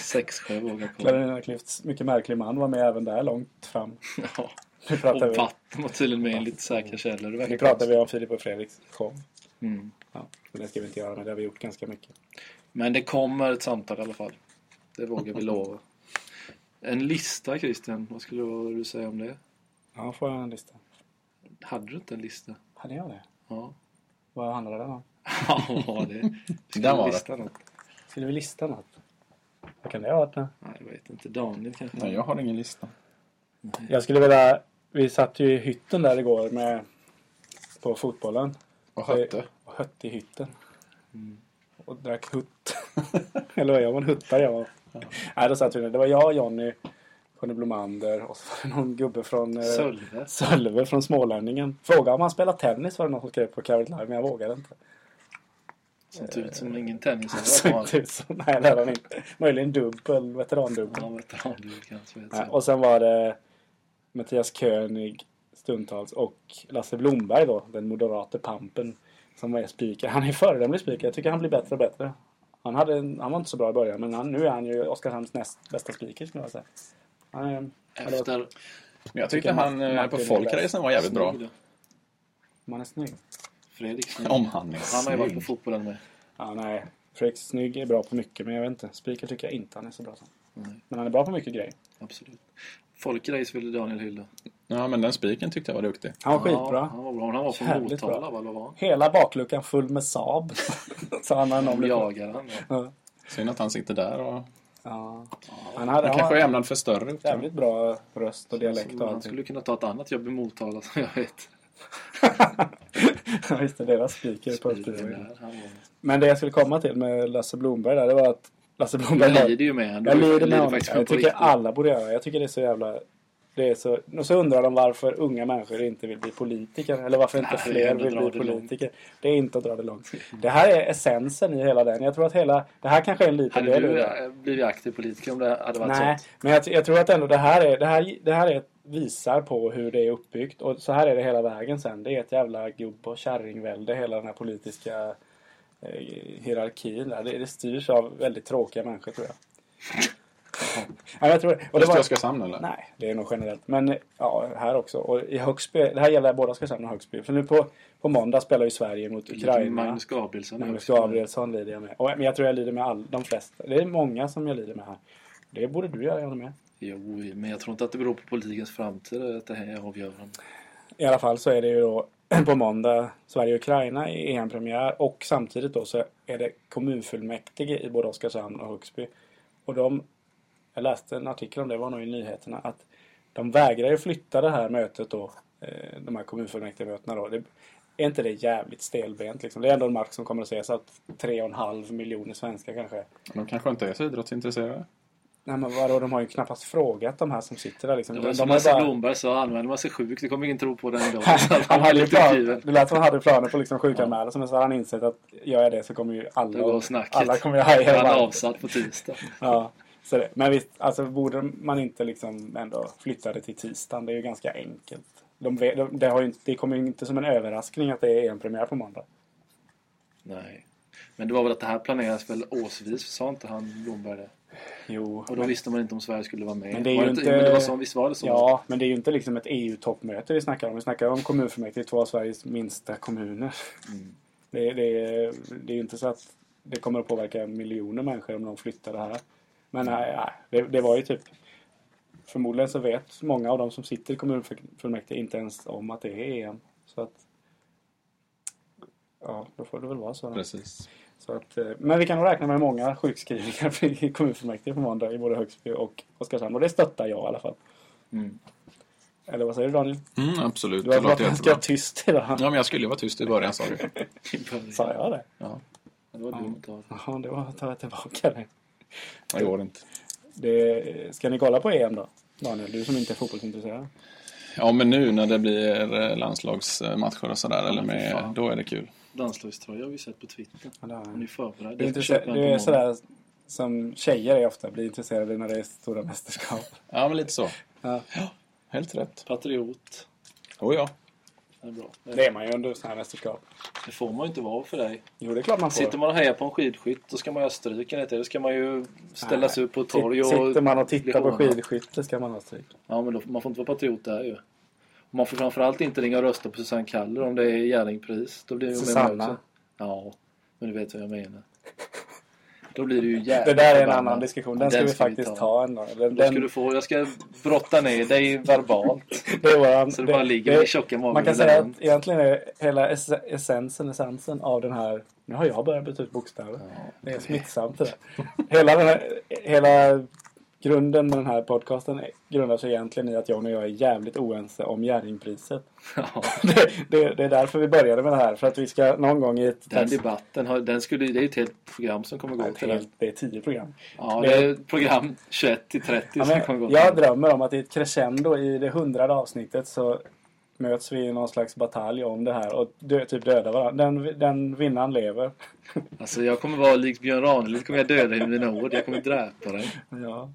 Sexsjö våga kom. Clarina Klifts mycket märklig man var med även där långt fram. Ja. Nu pratar Och vi, vatten var tydligen med i lite säkra källor. Nu pratar konstigt. vi om Filip och Fredriks show. Mm. Ja, men det ska vi inte göra, men det har vi gjort ganska mycket. Men det kommer ett samtal i alla fall. Det vågar vi lova. En lista Christian, vad skulle du säga om det? Ja, får jag en lista? Hade du inte en lista? Hade jag det? Ja. Vad handlar det om? Ja, det? Var det. lista något? Skulle vi lista något? Vad kan det ha varit? Nej, jag vet inte. Daniel kanske? Nej, jag har ingen lista. Jag skulle vilja... Vi satt ju i hytten där igår med... På fotbollen. Och skötte. Och hötte i hytten. Mm. Och drack hutt. Eller vad jag var en huttare jag var. Nej, då satt vi där. Det var jag, Jonny, Conny Blomander och så var det någon gubbe från... eh, Sölve? Sölve från Smålänningen. Fråga om han spelar tennis var det någon som skrev på Carrot Live, men jag vågade inte. Såg ut som ingen tennis. Såg inte ut som... Nej, det hade han inte. Möjligen dubbel, veterandubbel. Ja, veteranbil kanske. Nej, och sen var det Mattias König stundtals och Lasse Blomberg då, den moderate pampen som är speaker. Han är föredömlig speaker. Jag tycker han blir bättre och bättre. Han, hade, han var inte så bra i början men han, nu är han ju Oskarshamns näst bästa speaker skulle jag säga. Efter... Men jag tyckte Tycker han eh, Martin på är folkracen var jävligt bra. Snygg man är snygg. Fredrik snygg. Om han är Han har ju varit på snygg. fotbollen med. Ja, nej. Fredrik Snygg är bra på mycket men jag vet inte. Speaker tycker jag inte han är så bra som. Nej, Men han är bra på mycket grejer. absolut. Folkrace ville Daniel hylla. Ja, men den spiken tyckte jag var duktig. Han var Ja, skitbra. han var bra. Han var från Jävligt Motala, bra. va? Eller vad var han? Hela bakluckan full med Saab. så han har någon va? Ja. Synd att han sitter där och... Ja. Han hade Han kanske är ämnad för större uppdrag. jävligt bra röst och dialekt och Han skulle kunna ta ett annat jobb i Motala som jag vet. Ja, Just det, deras speaker på Men det jag skulle komma till med Lasse Blomberg där, det var att Lasse Blomberg... Jag lider ju med honom. jag lider med honom. Jag tycker alla borde göra. Jag tycker det är så jävla... Det är så... Och så undrar de varför unga människor inte vill bli politiker. Eller varför inte Nej, fler vill bli det långt. politiker. Det är inte att dra det långt. Det här är essensen i hela den. Jag tror att hela... Det här kanske är en liten Hade del i du blivit aktiv politiker om det hade varit Nej, sånt? men jag, jag tror att ändå det här, är, det, här, det här är, visar på hur det är uppbyggt. Och så här är det hela vägen sen. Det är ett jävla gubb och kärringvälde, hela den här politiska eh, hierarkin där. Det, det styrs av väldigt tråkiga människor tror jag. Ja, jag tror, och det Just i var, Oskarshamn eller? nej, det är nog generellt. Men ja, här också. Och i Högsby, det här gäller både Oskarshamn och Högsby. För nu på, på måndag spelar ju Sverige mot Ukraina. Magnus Gabrielsson. Magnus Gabrielsson lider jag med. Och, men jag tror jag lider med all, de flesta. Det är många som jag lider med här. Det borde du göra Janne, med. Jo, men jag tror inte att det beror på politikens framtid att det här är avgörande. I alla fall så är det ju då på måndag Sverige-Ukraina i EM-premiär och samtidigt då så är det kommunfullmäktige i både Oskarshamn och Högsby. Och de, jag läste en artikel om det, var nog i nyheterna, att de vägrar ju flytta det här mötet då, eh, de här kommunfullmäktigemötena då. Det, är inte det jävligt stelbent liksom? Det är ändå en match som kommer att ses av tre och en halv miljoner svenskar kanske. De kanske inte är så idrottsintresserade. Nej men vadå, de har ju knappast frågat de här som sitter där liksom. Det De, var som Lasse bara... Blomberg sa, använder man sig sjuk, det kommer ingen tro på den idag. Han hade plan, det lät som han hade planer på liksom sjukanmäla men så har han insett att gör jag det så kommer ju alla, Då går snacket. alla kommer ju haja Han är bara- avsatt på tisdag. ja, så det, Men visst, alltså borde man inte liksom ändå flytta det till tisdagen? Det är ju ganska enkelt. De de, det, har inte, det kommer ju inte som en överraskning att det är en premiär på måndag. Nej. Men det var väl att det här planeras väl årsvis, sa inte han Blomberg det? Jo, Och då men, visste man inte om Sverige skulle vara med. Men det är var ju inte, inte- men det var så, visst var det så? ja, men det är ju inte liksom ett EU-toppmöte vi snackar om. Vi snackar om kommunfullmäktige i två av Sveriges minsta kommuner. Mm. Det, det, det är ju inte så att det kommer att påverka miljoner människor om de flyttar det här. Men nej, nej, det, det var ju typ... Förmodligen så vet många av de som sitter i kommunfullmäktige inte ens om att det är EM. Så att... Ja, då får det väl vara så. då. Precis. så att, eh, men vi kan nog räkna med många sjukskrivningar i kommunfullmäktige på måndag i både Högsby och Oskarshamn. Och det stöttar jag i alla fall. Mm. Eller vad säger du Daniel? Mm, absolut. Du har varit ganska tyst idag. Ja, men jag skulle vara tyst i början sa du. Sa jag det? Ja, Det var dumt av Ja, det var tar jag tillbaka det. Det går inte. det. Ska ni kolla på EM då? Daniel, du som inte är fotbollsintresserad. Ja, men nu när det blir eh, landslagsmatcher och sådär, eller fy med, då är det kul. Landslagströja har vi sett på Twitter. Ja. Är ni förberedda? Du är, intresse- du är sådär som tjejer är ofta, blir intresserade när det är stora mästerskap. Ja, men lite så. Ja, Helt rätt. Patriot. Oh, ja. Det är bra. det är man ju under sådana här mästerskap. Det får man ju inte vara för dig. Jo, det är klart man får. Sitter man och hejar på en skidskytt då ska man ju ha stryken lite. Då ska man ju ställa sig upp på ett torg och... Sitter man och tittar på skidskytte ska man ha stryk. Ja, men då, man får inte vara patriot där ju. Och Man får framförallt inte ringa och rösta på Susanne Kaller om det är Jerringpris. Då blir det ju med också. Ja, men du vet vad jag menar. Då blir det ju jävligt Det där är en förbannad. annan diskussion. Den, ska vi faktiskt ta en dag. Den, Då ska den, du få, jag ska brotta ner dig verbalt. det våran, Så det bara ligger med tjocka magen Man kan säga den. att egentligen är hela ess- essensen, essensen av den här... Nu har jag börjat byta ut bokstäver. Det är smittsamt det där. Hela, den här, hela grunden med den här podcasten grundar sig egentligen i att John och jag är jävligt oense om Jerringpriset. Ja, Det, det, det är därför vi började med det här. För att vi ska någon gång i ett... den debatten, har, den skulle, det är ett helt program som kommer gå den. helt, det är tio program. Ja, det är ett program 21 till 30 Ja, som kommer gå jag drömmer om att i ett crescendo i det hundrade avsnittet så möts vi i någon slags batalj om det här och dö, typ döda varandra. Den, den vinnaren lever. Alltså jag kommer vara lik Björn Ranelid, kommer jag döda dig med mina ord. Jag kommer dräpa dig. Ja,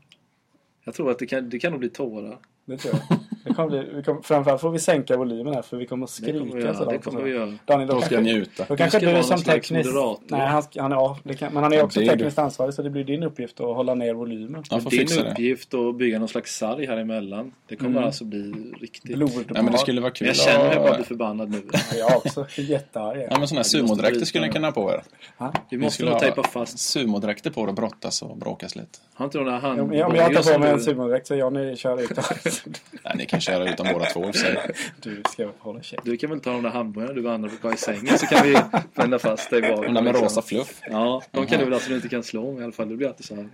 jag tror att det kan, det kan nog bli tårar. det tror jag. Det kommer bli, vi kommer, framförallt får vi sänka volymen här för vi kommer att Det kommer skrika göra. sådär Det kommer så. vi göra. Daniel, då Då ska jag njuta. då kanske du som teknisk... Nej, han, ska- han, är, ja, det kan, men han är också är du. tekniskt ansvarig så det blir din uppgift att hålla ner volymen. Får Din fixa det. uppgift att bygga någon slags sarg här emellan. Det kommer Mm. alltså bli riktigt... Blodbad. Nej, men det skulle vara kul jag känner mig bara att... bli förbannad nu. Ja, jag också. Jättearg. Ja, men sådana här Ja, sumodräkter skulle ni kunna ha på er. Ja. Vi måste nog tejpa fast. Sumodräkter på er och brottas och bråkas lite. Har inte du jag, handbojor om jag tar på mig en du- sumodräkt så Johnny kör ut. Kan köra ut dem båda två i och sig. Du ska hålla käft. Du kan väl ta de där handbojorna du andra brukar ha i sängen så kan vi vända fast dig bara. De där med rosa fluff. Ja, de kan du väl alltså inte kan slå med i alla fall. Du blir alltid så här.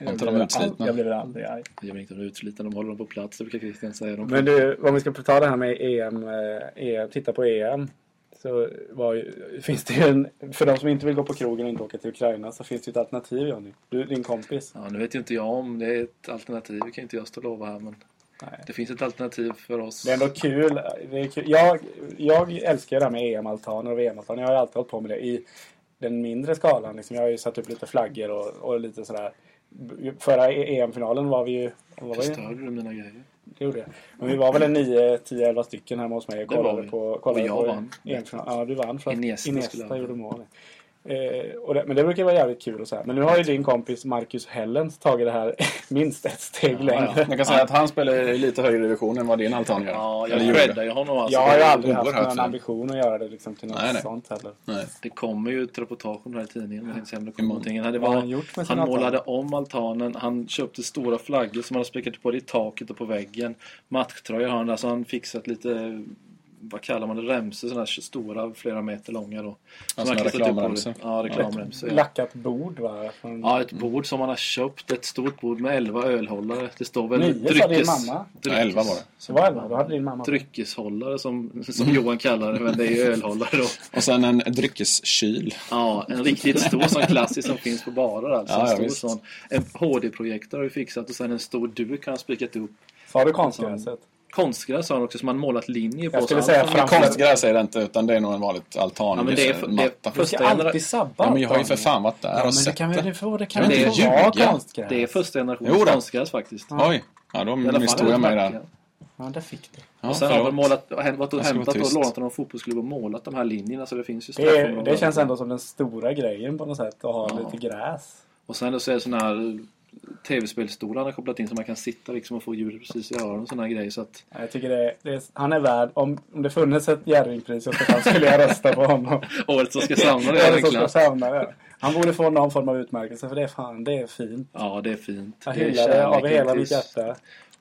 Inte de utslitna? Jag blir aldrig arg. Jag blir inte utslitna, de håller dem på plats. Det brukar Christian säga. De Men du, om vi ska ta det här med EM, eh, EM titta på EM. Så var finns det ju en, för de som inte vill gå på krogen och inte åka till Ukraina så finns det ett alternativ Johnny. Du, din kompis. Ja, nu vet ju inte jag om det är ett alternativ. Det kan inte jag stå och lova här. Men Nej. det finns ett alternativ för oss. Det är ändå kul. Det är kul. Jag, jag älskar det här med EM-altaner och VM-altaner. Jag har ju alltid hållit på med det i den mindre skalan. Liksom. Jag har ju satt upp lite flaggor och, och lite sådär. Förra EM-finalen var vi ju... Vad var vi? Förstörde du mina grejer? Det gjorde jag. Men vi var väl en 9, 10, 11 stycken hemma hos mig och Det var kollade vi. på... Kollade Och jag på vann. EM-finalen. Ja, du vann för att Iniesta Iniesta, gjorde mål. Eh, och det, men det brukar vara jävligt kul och så här. Men nu har ju din kompis Marcus Hellens tagit det här minst ett steg längre. Man kan säga att han spelar i lite högre division än vad din altan gör. Ja, jag. Jag har nog alltså... Jag har ju aldrig haft någon ambition att göra det liksom till något Nej, nej. sånt heller. Nej. Det kommer ju ett reportage om det här i tidningen. Men inte det kommer någonting. Det var, han gjort med han altan? målade om altanen. Han köpte stora flaggor som han har spikat på i taket och på väggen. Matchtröjor har han där. Så han fixat lite... Vad kallar man det? Remsor. Sådana här stora, flera meter långa då. Som det. reklamremsor. Ja, reklamremsor. Ja. Lackat bord va? Från... Ja, ett bord som han har köpt. Ett stort bord med 11 ölhållare. Det står väl Nio sa din mamma. Ja, elva var det. Så var elva, då hade din mamma. Dryckeshållare som, som Johan kallar det, men det är ju ölhållare då. Och sen en dryckeskyl. Ja, en riktigt stor sån klassisk som finns på barer alltså. Ja, en stor visst. sån. En HD-projektor har vi fixat och sen en stor duk har han spikat upp. Sa du konstgräset? Konstgräs har han också som han målat linjer på. Jag skulle säga fram- Konstgräs är det inte, utan det är nog en vanligt altan. Ja, men det är för- det är matta. Du ska alltid sabba Ja, men jag har ju för fan varit där Ja, och men det sett kan det. det får, det kan väl vill inte vara konstgräs? Det är första generationens konstgräs faktiskt. Oj, ja då misstog jag mig där. Ja, där fick du. Ja, och sen har förlåt. de målat, och häm- varit och hämtat och lånat någon fotbollsklubb och målat de här linjerna så det finns ju Det, det känns ändå som den stora grejen på något sätt. Att ha Ja. lite gräs. Och sen så är det sådana här tv-spelstolar han har kopplat in så man kan sitta liksom och få ljudet precis i öronen och sådana här grejer. Så att, Jag tycker det, det är, han är värd, om, om det funnits ett Jerringpris så skulle jag rösta på honom. året som ska samla det det som ska samla det. Han borde få någon form av utmärkelse för det är fan, det är fint. Ja, det är fint. Jag hyllar det av hela mitt hjärta.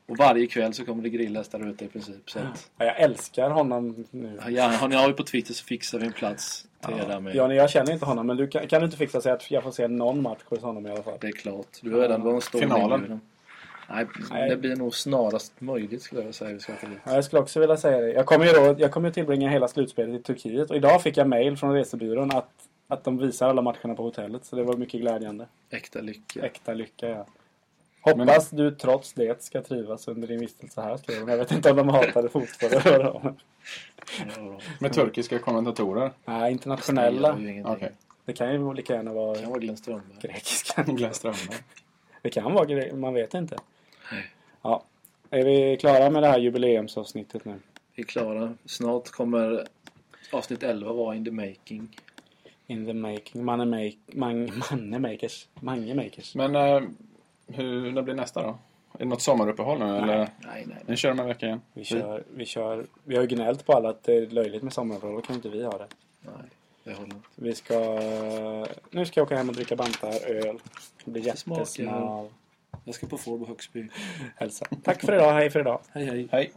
Och varje kväll så kommer det grillas där ute i princip. Så att, Ja, jag älskar honom nu. ja, har ni av på Twitter så fixar vi en plats till er där med. Johnny, jag känner inte honom men du kan, kan du inte fixa så att jag får se någon match hos honom i alla fall? Det är klart. Du har redan var en stor Finalen. Nej, Nej. det blir nog snarast möjligt skulle jag säga. Vi ska. Ja, jag skulle också vilja säga det. Jag kommer ju då, jag kommer ju tillbringa hela slutspelet i Turkiet och idag fick jag mail från resebyrån att, att de visar alla matcherna på hotellet så det var mycket glädjande. Äkta lycka. Äkta lycka ja. Hoppas du trots det ska trivas under din vistelse här skrev de. Jag vet inte om de hatade fotboll eller vad. Med turkiska kommentatorer. Nej, Det internationella. ingenting. Okej. Det kan ju lika gärna Det vara kan vara Glenn Strömberg. grekiska. Glenn Strömberg. Det kan vara gre- man vet inte. Nej. Ja. Är vi klara med det här jubileumsavsnittet nu? Vi är klara. Snart kommer avsnitt 11 vara in the making. In the making. Manne make, man, manne makers. Mange makers. Men eh, hur, när blir nästa då? Är det något sommaruppehåll nu eller? Nej, nej. nej. Ni kör de en vecka igen? Vi kör, vi kör, vi har ju gnällt på alla att det är löjligt med sommarlov. Då kan inte vi ha det. nej det håller inte. Vi ska, nu ska jag åka hem och dricka bantar, öl. Det blir jättesnabbt. Jag ska på Forbo Högsby. Hälsa. Tack för idag, hej för idag. Hej, hej. Hej!